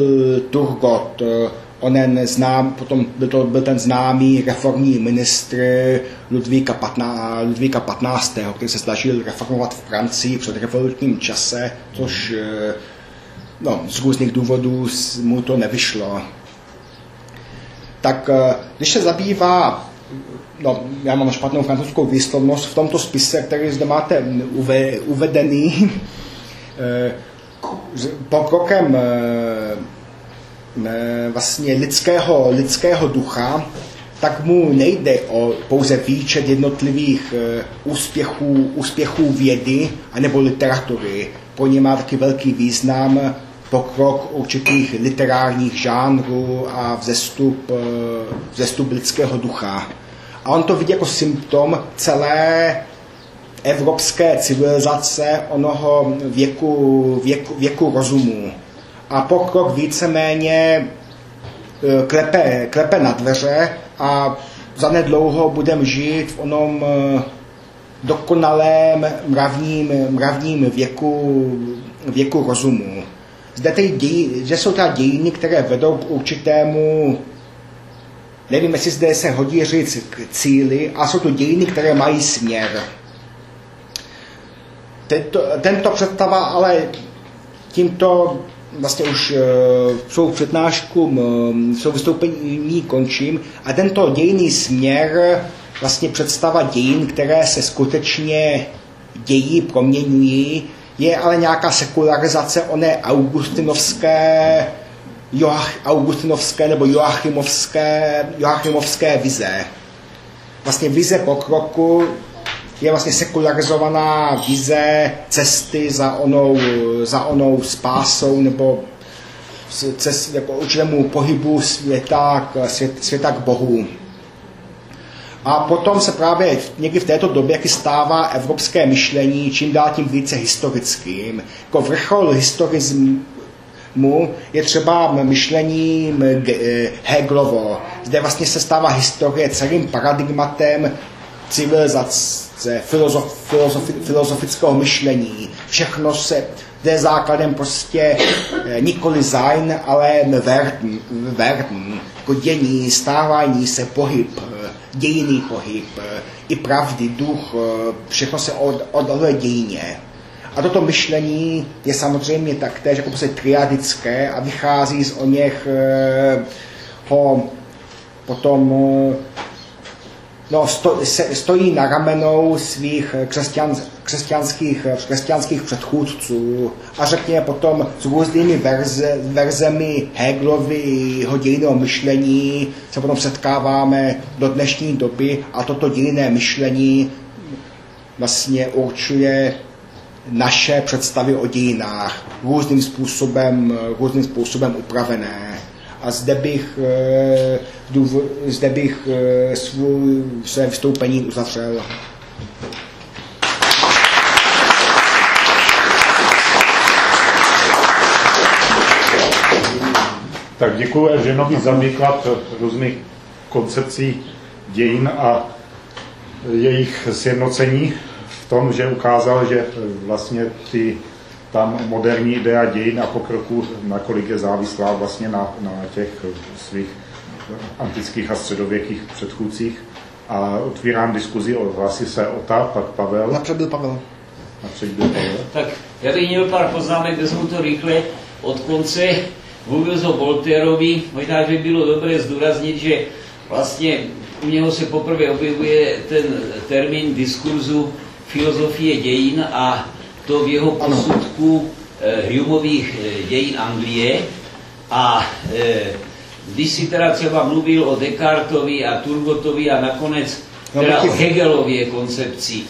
Turgot, eh, onen znám, potom byl, to, byl ten známý reformní ministr Ludvíka, 15, Ludvíka 15., který se snažil reformovat v Francii před revolučním čase, což no, z různých důvodů mu to nevyšlo tak eh, když se zabývá, no, já mám špatnou francouzskou výslovnost, v tomto spise, který zde máte uvedený, eh, pokrokem eh, vlastně lidského, lidského ducha, tak mu nejde o pouze výčet jednotlivých úspěchů, úspěchů vědy anebo literatury. Po ně má taky velký význam pokrok určitých literárních žánrů a vzestup, eh, vzestup lidského ducha. A on to vidí jako symptom celé evropské civilizace onoho věku, věku, věku rozumu. A pokrok víceméně eh, klepe, klepe na dveře a zanedlouho budeme žít v onom eh, dokonalém mravním, mravním věku, věku rozumu zde ty ději, že jsou ta dějiny, které vedou k určitému nevím, jestli zde se hodí říct k cíli, a jsou to dějiny, které mají směr. Tento, tento představa ale tímto vlastně už svou přednášku, svou vystoupení končím a tento dějný směr vlastně představa dějin, které se skutečně dějí, proměňují, je ale nějaká sekularizace oné augustinovské, Joach, augustinovské nebo joachimovské, joachimovské vize. Vlastně vize pokroku je vlastně sekularizovaná vize cesty za onou, za onou spásou nebo cest, jako určitému pohybu světa k, svět, světa k Bohu. A potom se právě někdy v této době jak stává evropské myšlení čím dál tím více historickým. Jako vrchol historismu je třeba myšlení eh, Hegelovo. Zde vlastně se stává historie celým paradigmatem civilizace, filozof, filozofi, filozofického myšlení. Všechno se, je základem prostě eh, nikoli Sein, ale Werden, Werden jako dění, stávání se, pohyb, dějiný pohyb, eh, i pravdy, duch, eh, všechno se od, odhaluje dějině. A toto myšlení je samozřejmě taktéž jako prostě triadické a vychází z o něch eh, ho potom no, sto, se, stojí na ramenou svých křesťan, křesťanských, křesťanských předchůdců a řekně potom s různými verze, verzemi Hegelovy dějinného myšlení se potom setkáváme do dnešní doby a toto dějinné myšlení vlastně určuje naše představy o dějinách různým způsobem, různým způsobem upravené. A zde bych, eh, zde bych eh, svůj, své vystoupení uzavřel. Tak děkuji Evženovi za výklad různých koncepcí dějin a jejich sjednocení v tom, že ukázal, že vlastně ty tam moderní idea dějin a pokroku, nakolik je závislá vlastně na, na těch svých antických a středověkých předchůdcích. A otvírám diskuzi o hlasy se Ota, pak Pavel. Napřed byl Pavel. Napřed byl Pavel. Tak já bych měl pár poznámek, vezmu to rychle od konce. Mluvil o Volterovi, možná by bylo dobré zdůraznit, že vlastně u něho se poprvé objevuje ten termín diskurzu filozofie dějin a to v jeho posudku eh, Humeových eh, dějin Anglie a eh, když si teda třeba mluvil o Descartovi a Turgotovi a nakonec No, teda o Hegelově koncepci,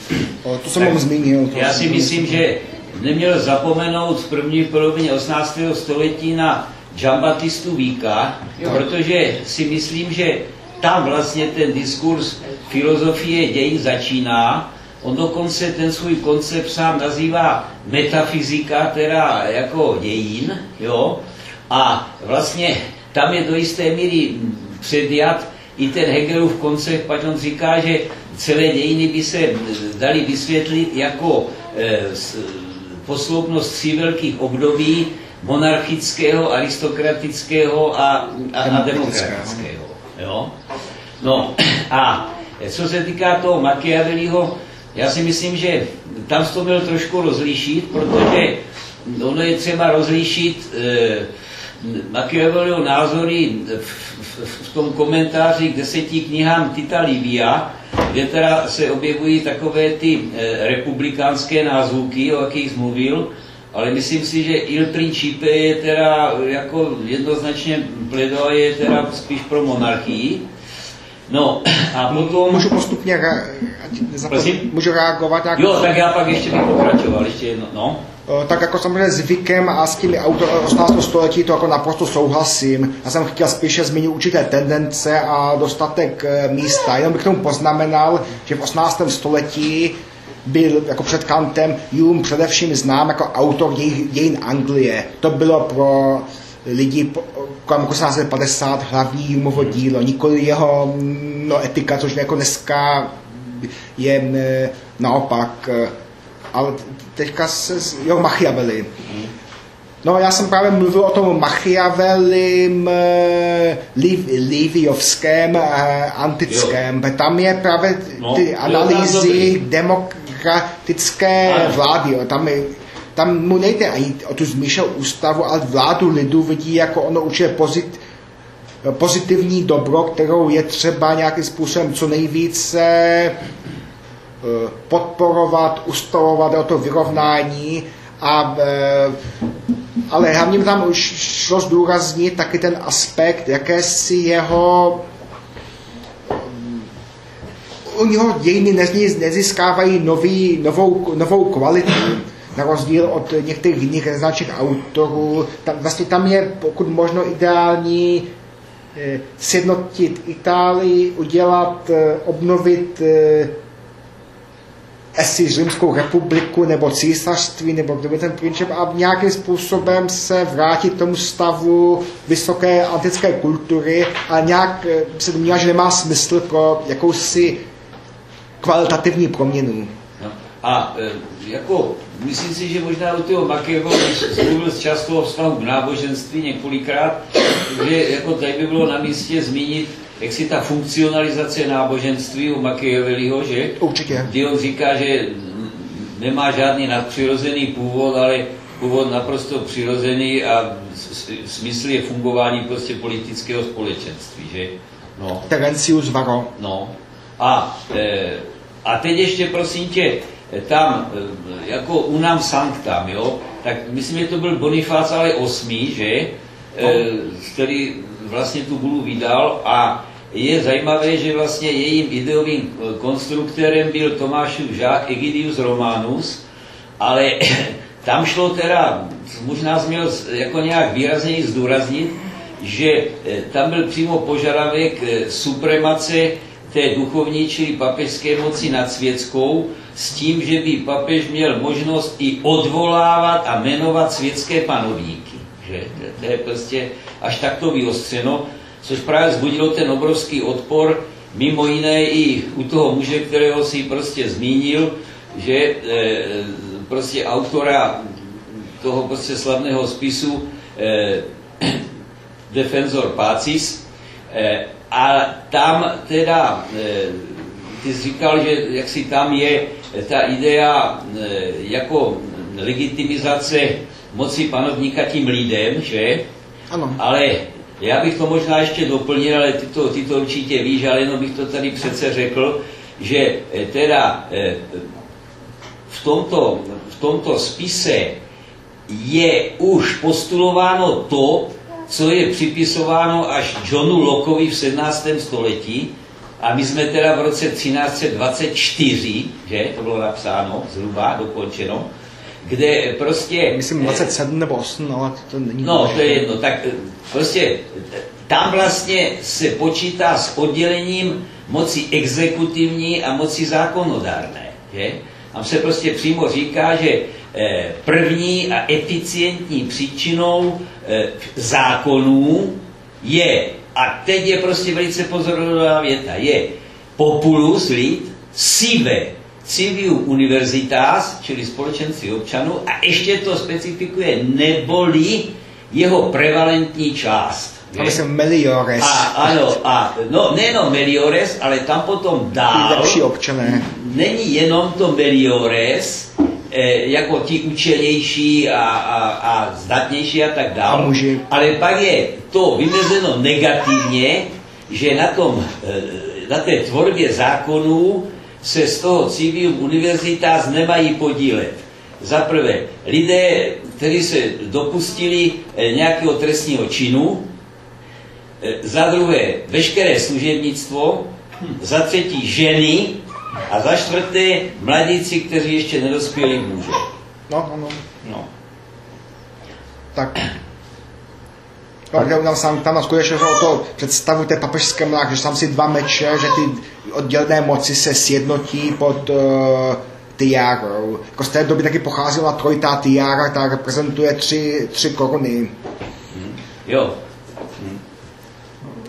to jsem vám zmínil. Já si myslím, že neměl zapomenout v první polovině 18. století na Giambattistu Víka, protože si myslím, že tam vlastně ten diskurs filozofie dějin začíná. On dokonce ten svůj koncept sám nazývá metafyzika, teda jako dějin, jo. A vlastně tam je do jisté míry předjat i ten Hegelův koncept, pač on říká, že celé dějiny by se dali vysvětlit jako s- posloupnost tří velkých období monarchického, aristokratického a, a, a demokratického. Jo? No a co se týká toho Machiavelliho, já si myslím, že tam to měl trošku rozlišit, protože ono je třeba rozlišit eh, Machiavelliho názory v, v, v tom komentáři k deseti knihám Tita Livia, kde teda se objevují takové ty eh, republikánské názvuky, o jakých mluvil, ale myslím si, že Il Principe je teda jako jednoznačně pledoje teda spíš pro monarchii. No a potom... Můžu postupně re- Prosím? můžu reagovat jak, Jo, tak já pak ještě bych pokračoval, ještě jedno, no. Tak jako samozřejmě zvykem a s těmi autory 18. století to jako naprosto souhlasím. Já jsem chtěl spíše zmínit určité tendence a dostatek eh, místa. Jenom bych k tomu poznamenal, že v 18. století byl jako před Kantem Hume především znám jako autor děj, dějin Anglie. To bylo pro lidi kolem roku 1750 hlavní Humovo dílo, nikoli jeho mm, no, etika, což jako dneska je mm, naopak. eh, Ale teďka se... Jo, Machiavelli. No, já jsem právě mluvil o tom Machiavellim, eh, Liv, Liviovském, eh, antickém. Tam je právě No, ty jo, analýzy dobrý. Demokratické Ano. vlády. jo. Tam, tam mu nejde ani o tu zmíšenou ústavu, ale vládu lidu vidí jako ono určitě pozit, pozitivní dobro, kterou je třeba nějakým způsobem co nejvíce eh, podporovat, ustavovat o to vyrovnání a eh, ale hlavně tam už šlo zdůraznit taky ten aspekt jakési jeho mm, u něho dějiny nezískávají nový, novou, novou kvalitu na rozdíl od některých jiných značných autorů. Tam, vlastně tam je pokud možno ideální eh, sjednotit Itálii, udělat, eh, obnovit eh, asi Římskou republiku nebo císařství, nebo kdo by ten princip a nějakým způsobem se vrátit tomu stavu vysoké antické kultury a nějak eh, se domnívá, že nemá smysl pro jakousi kvalitativní proměnu. No. A e, jako, myslím si, že možná u toho Machiavelli mluvil z často o vztahu k náboženství několikrát, že jako tady by bylo na místě zmínit, jak si ta funkcionalizace náboženství u Machiavelliho, že? Určitě. Kdy on říká, že nemá žádný nadpřirozený původ, ale původ naprosto přirozený a smysl je fungování prostě politického společenství, že? No. Terencius Varro. No. A, e, a teď ještě prosím tě, tam, e, jako unam sanctam, jo, tak myslím, že to byl Bonifác ale osmý, že, e, který vlastně tu bulu vydal. A je zajímavé, že vlastně jejím ideovým e, konstruktérem byl Tomášův žák Egidius Romanus, ale tam šlo teda, možná jsi měl jako nějak výrazněji zdůraznit, že eh, tam byl přímo požadavek eh, supremace té duchovní, čili papežské moci nad světskou, s tím, že by papež měl možnost i odvolávat a jmenovat světské panovníky. Že? To je prostě až takto vyostřeno, což právě zbudilo ten obrovský odpor, mimo jiné i u toho muže, kterého si prostě zmínil, že e, prostě autora toho prostě slavného spisu e, Defensor Pacis. Eh, a tam teda, eh, ty jsi říkal, že jak si tam je ta idea eh, jako legitimizace moci panovníka tím lidem, že? Ano. Ale já bych to možná ještě doplnil, ale ty to, ty to určitě víš, ale jenom bych to tady přece řekl, že eh, teda v tomto, v tomto spise je už postulováno to, co je připisováno až Johnu Lockeovi v 17. století, a my jsme teda v roce 1324, že to bylo napsáno, zhruba dokončeno, kde prostě... Myslím 27 nebo 8, ale to není No, to je jedno. Tak eh, prostě tam vlastně se počítá s oddělením moci exekutivní a moci zákonodárné. Že? Tam se prostě přímo říká, že eh, první a eficientní příčinou eh, zákonů je, a teď je prostě velice pozorová věta, je populus lid sive civiu universitas, čili společenství občanů, a ještě to specifikuje neboli jeho prevalentní část. A myslím meliores. A, ano, a no, nejenom meliores, ale tam potom dál lepší občané. není jenom to meliores, eh, jako ti učenější a, a, a zdatnější a tak dále. A muži. Ale pak je to vymezeno negativně, že na, tom, eh, na té tvorbě zákonů se z toho civium univerzitas nemají podílet. Za prvé, lidé, kteří se dopustili eh, nějakého trestního činu, eh, za druhé, veškeré služebnictvo, za třetí ženy a za čtvrté, mladíci, kteří ještě nedospěli k muže. No, no, no. No. Tak. Pak tam, tam, tam skutečně o to představu té papežské mlák, že tam si dva meče, že ty oddělené moci se sjednotí pod uh, tiárou. Jako z té doby taky pocházela trojitá tiára, která reprezentuje tři, tři koruny. Jo,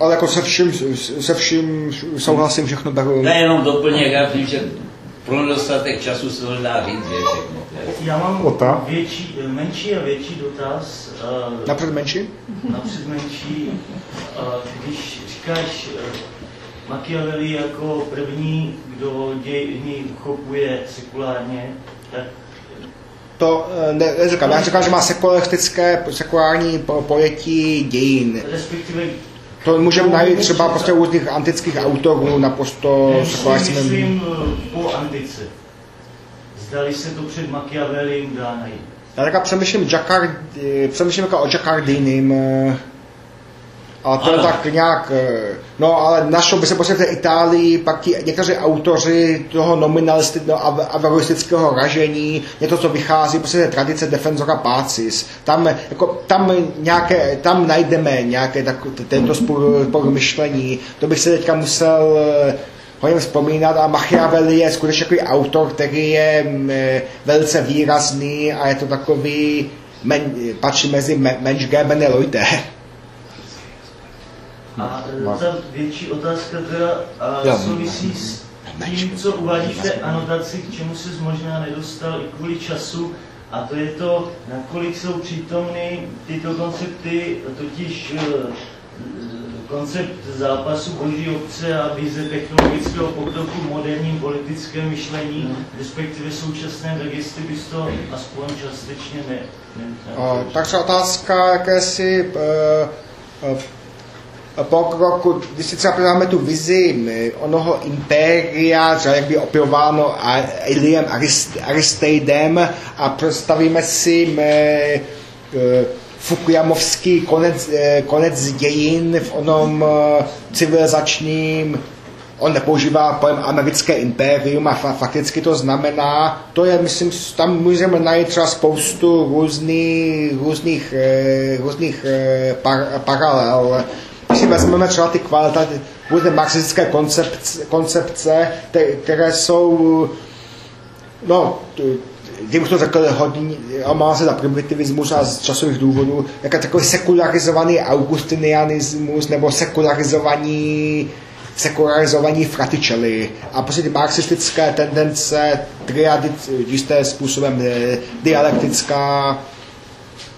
Ale jako se vším, se vším souhlasím, všechno beru. to je jenom doplněk, já vím, že pro nedostatek času se to dá říct, že všechno. Já mám Ota. větší, menší a větší dotaz. eh, Napřed menší? napřed menší. eh, Když říkáš eh, Machiavelli jako první, kdo dějiny uchopuje sekulárně, tak To ne, neříkám, já říkám, že má sekularistické, sekulární po- pojetí dějin. respektive To můžeme najít třeba prostě u různých antických autorů naprosto sekulárním. myslím eh, po antice. Zdali se to před Machiavellim dá najít. Já taká přemýšlím, Jacquard, eh, přemýšlím jako o Jacquardinim, eh, ale to je Ano. tak nějak, eh, no ale našel by se prostě v té Itálii pak ti někteří autoři toho nominalisty, no, av- averistického ražení, něco, co vychází prostě z té tradice defensora pacis. Tam, jako, tam, nějaké, tam najdeme nějaké tak, tento spor myšlení. To bych se teďka musel eh, hodně vzpomínat a Machiavelli je skutečně takový autor, který je mm, eh, velice výrazný a je to takový, men, patří mezi me, menschgebene Leute. A e, ta větší otázka teda a souvisí s tím, co uvádí v té anotaci, k čemu se možná nedostal i kvůli času, a to je to, nakolik jsou přítomny tyto koncepty, totiž e, koncept zápasu boží obce a vize technologického pokroku v moderním politickém myšlení, respektive současném, tak jestli bys to aspoň částečně ne... ne, A, takže otázka jakési eh, pokroku, když si třeba podíváme tu vizi onoho impéria, třeba jak by Eliem Arist- Aristeidem a představíme si eh, Fukuyamovský konec, eh, konec dějin v onom eh, civilizačním on nepoužívá pojem americké impérium a fa- fakticky to znamená, to je, myslím, tam můžeme najít třeba spoustu různých, různých, různých par, paralel. Si vezmeme třeba ty kvalita, různé marxistické koncepce, koncepce te- které jsou no, kdybych to řekl hodně, a má se za primitivismus a z časových důvodů, jako takový sekularizovaný augustinianismus nebo sekularizovaný sekularizovaní fraticelli a prostě ty marxistické tendence, triadic, jisté způsobem eh, dialektická,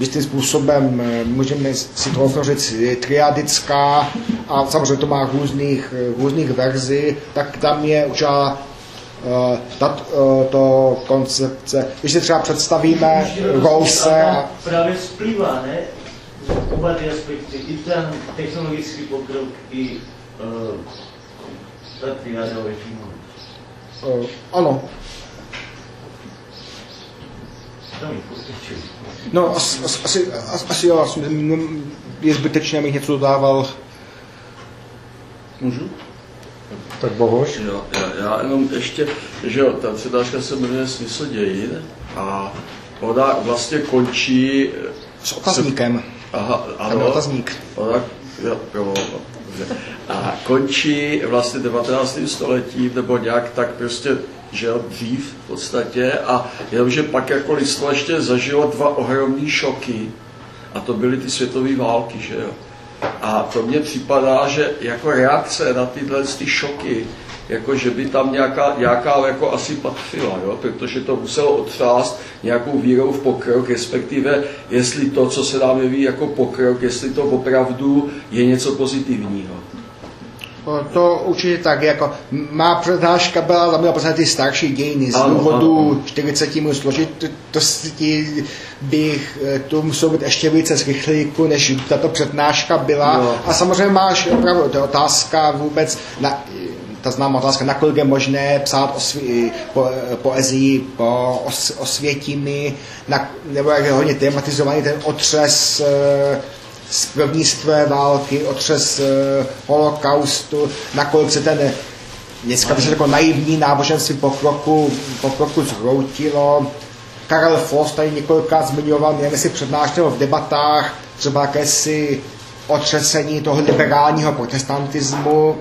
jistým způsobem eh, můžeme si troufnout říct triadická a samozřejmě to má různých, eh, různých verzí, tak tam je už a, eh, tat, eh, to koncepce. Když si třeba představíme Rawlse A a právě splývá, ne? Oba ty aspekty, i ten technologický pokrok, i uh, ta eh, ano, tam pokračuj. No, asi, asi, asi, jo, asi je zbytečné, abych něco dodával. Můžu? Tak Bohoš. Jo, já, já jenom ještě, že jo, ta přednáška se jmenuje Smysl dějin a ona vlastně končí... S otazníkem. Aha, Tam je ano. otazník. Ona, jo, jo. A končí vlastně 19. století, nebo nějak tak prostě, že jo, dřív v podstatě, a jenomže pak jako lidstvo ještě zažilo dva ohromné šoky, a to byly ty světové války, že jo. A to mně připadá, že jako reakce na tyhle ty šoky, jako že by tam nějaká, nějaká jako asi patřila, jo? protože to muselo otřást nějakou vírou v pokrok, respektive jestli to, co se nám jeví jako pokrok, jestli to opravdu je něco pozitivního. O, To určitě tak, jako má přednáška byla za mě pořád ty starší dějiny z důvodu ano. 40 minut složitosti bych eh, to muselo být ještě více z rychlíku, než tato přednáška byla. Jo. A samozřejmě máš opravdu, to je otázka vůbec, na, ta známá otázka, nakolik je možné psát o svý, po, poezii po os, osvětimi, na, nebo jak je hodně tematizovaný ten otřes eh, z první světové války, otřes eh, holokaustu, nakolik se ten dneska by se jako naivní náboženství pokroku, pokroku zhroutilo. Karel Foss tady několikrát zmiňoval, nevím jestli přednášel v debatách, třeba jakési otřesení toho liberálního protestantismu,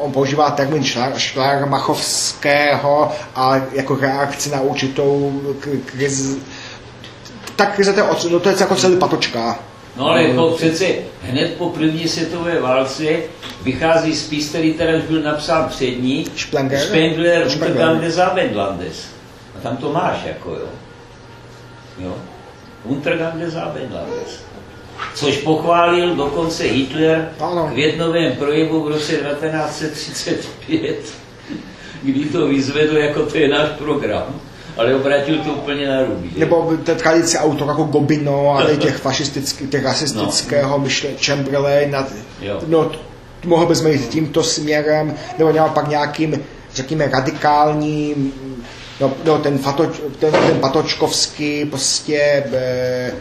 on používá termín Schleiermachovského a jako reakci na určitou krizi. Ta krize, to je, no to je jako celý patočka. No ale to přece hned po první světové válce vychází spis, který teda už byl napsán před ní, Spengler? Spengler, Spengler. Untergang des Abendlandes. A tam to máš jako jo. Jo? Untergang des Abendlandes. Což pochválil dokonce Hitler v květnovém projevu v roce 1935, kdy to vyzvedl jako to je náš program, ale obratil to úplně na ruby. Nebo té tradice autor jako Gobino a tady těch fašistických, těch rasistického no. myšle, Chamberlain. A, Jo. no, mohl bychom jít tímto směrem, nebo naopak nějakým, řekněme, radikálním, no, no ten, fatoč, ten, ten patočkovský prostě e, e,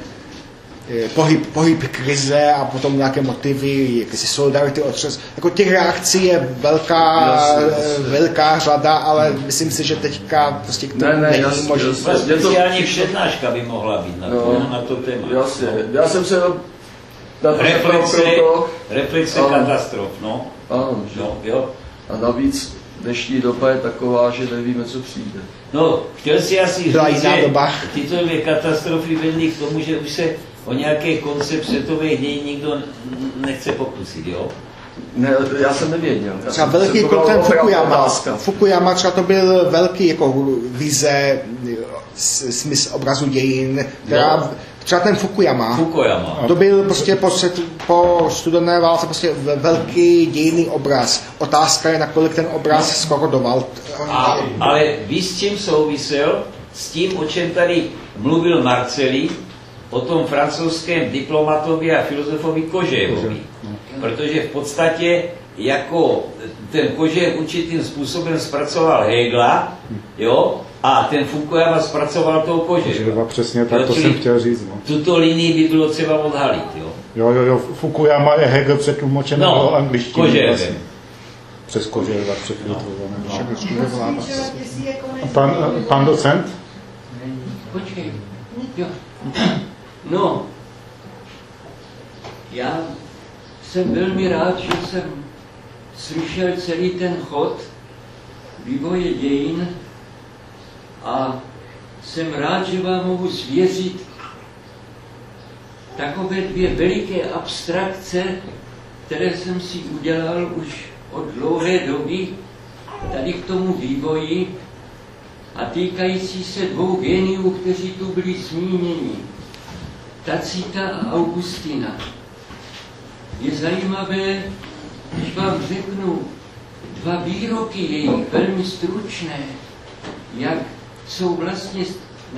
pohyb, pohyb krize a potom nějaké motivy, jakési solidarity, otřes. Jako těch reakcí je velká, Jasně, e, jasně. velká řada, ale myslím si, že teďka prostě k tomu Ne, ne, není jasně, možné. jasně. Ale Je to- Speciální přednáška by mohla být na to, No. na to téma. Jasně, já jsem se na to Reflexe, reflexe Ano. katastrof, no. ano, že? no jo. A navíc dnešní doba je taková, že nevíme, co přijde. No, chtěl si asi říct, že doba. tyto dvě katastrofy vedly k tomu, že už se o nějaké koncept světových dějin nikdo nechce pokusit, jo? Ne, já jsem nevěděl. Já Třeba velký jako opravdu Fukuyama. Fukuyama třeba to byl velký jako vize, smysl obrazu dějin, která, No. třeba ten Fukuyama, Fukuyama. to byl prostě po, po studené válce prostě ve- velký dějinný obraz. Otázka je, nakolik ten obraz skorodoval. A, ale víš, s čím souvisel? S tím, o čem tady mluvil Marceli, o tom francouzském diplomatovi a filozofovi Koževovi. Protože v podstatě jako ten Kožev určitým způsobem zpracoval Hegla, jo, a ten Fukuyama zpracoval toho Koževa. Přesně tak, Jo, to jsem chtěl říct. No. Tuto linii by bylo třeba odhalit, jo. Jo, jo, jo, Fukuyama je Hegel přetlumočený No, do angličtiny. Koževem. vlastně. Přes Koževa přefiltrované. No. No. Pan, pan docent? Počkej. Jo. No, já jsem velmi rád, že jsem slyšel celý ten chod vývoje dějin a jsem rád, že vám mohu svěřit takové dvě veliké abstrakce, které jsem si udělal už od dlouhé doby tady k tomu vývoji a týkající se dvou géniů, kteří tu byli zmíněni. Tacita a Augustina. Je zajímavé, když vám řeknu dva výroky jejich, velmi stručné, jak jsou vlastně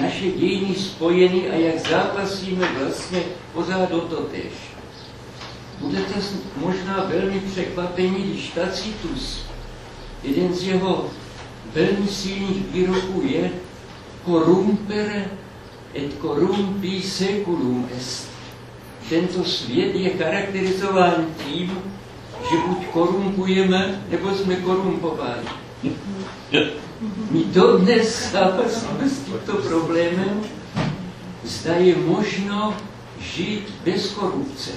naše dějiny spojeny a jak zápasíme vlastně pořád o to tež. Budete možná velmi překvapeni, když Tacitus, jeden z jeho velmi silných výroků je corrumpere et corrumpi seculum est. Tento svět je charakterizován tím, že buď korumpujeme, nebo jsme korumpováni. My dodnes zápasíme s tímto problémem, zda je možno žít bez korupce.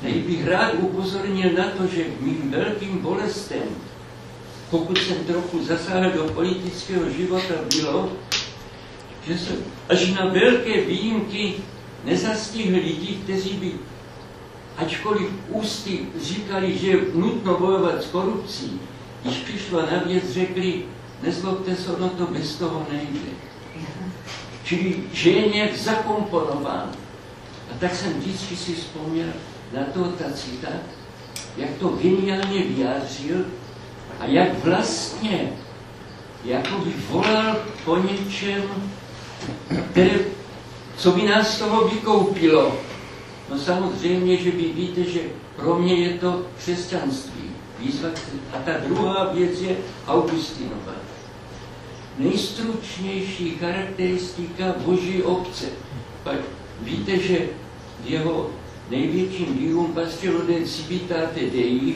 Tady bych rád upozornil na to, že mým velkým bolestem, pokud jsem trochu zasáhl do politického života, bylo, že se až na velké výjimky nezastihli lidi, kteří by, ačkoliv ústy říkali, že je nutno bojovat s korupcí, když přišla na věc, řekli, nezlobte se, ono to bez toho nejde. Čili, že je nějak zakomponován. A tak jsem vždycky si vzpomněl na toho Tacita, jak to geniálně vyjádřil a jak vlastně jako by volal po něčem, které, co by nás z toho vykoupilo. No samozřejmě, že vy víte, že pro mě je to křesťanství. Výzva a ta druhá věc je Augustinova. Nejstručnější charakteristika boží obce. Pak víte, že jeho největším dílům patřilo den Civitate Dei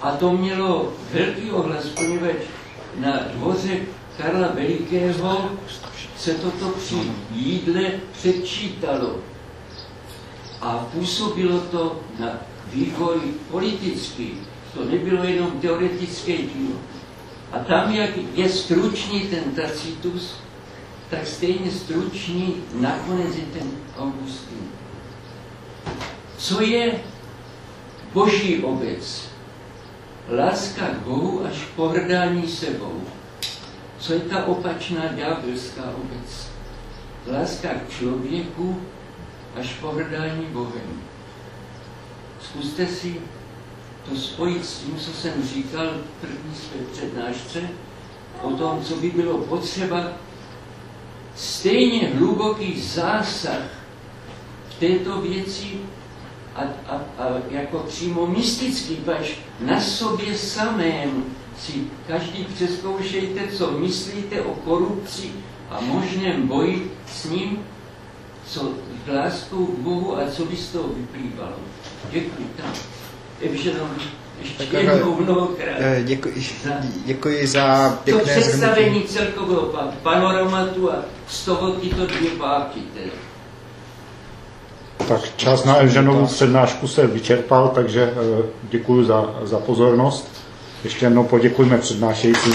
a to mělo velký ohlas, poněvadž na dvoře Karla Velikého se toto při jídle předčítalo. A působilo to na vývoj politický. To nebylo jenom teoretické dílo. A tam, jak je stručný ten Tacitus, tak stejně stručný nakonec je ten Augustin. Co je boží obec? Láska k Bohu až pohrdání sebou. Co je ta opačná ďábelská obec? Láska k člověku až pohrdání Bohem. Zkuste si to spojit s tím, co jsem říkal v první své přednášce, o tom, co by bylo potřeba stejně hluboký zásah v této věci a, a, a jako přímo mystický, paž na sobě samém si každý přeskoušejte, co myslíte o korupci a možném boji s ním, co láskou k Bohu a co by z toho vyplývalo. Děkuji. Tak. Takže ještě jednou mnohokrát. Eh, Děkuji, děkuji za To pěkné představení celkového pa- panoramatu a z toho tyto dvě páky teda. Tak čas na Evženovu přednášku se vyčerpal, takže děkuji za, za pozornost. Ještě jednou poděkujeme přednášejícím.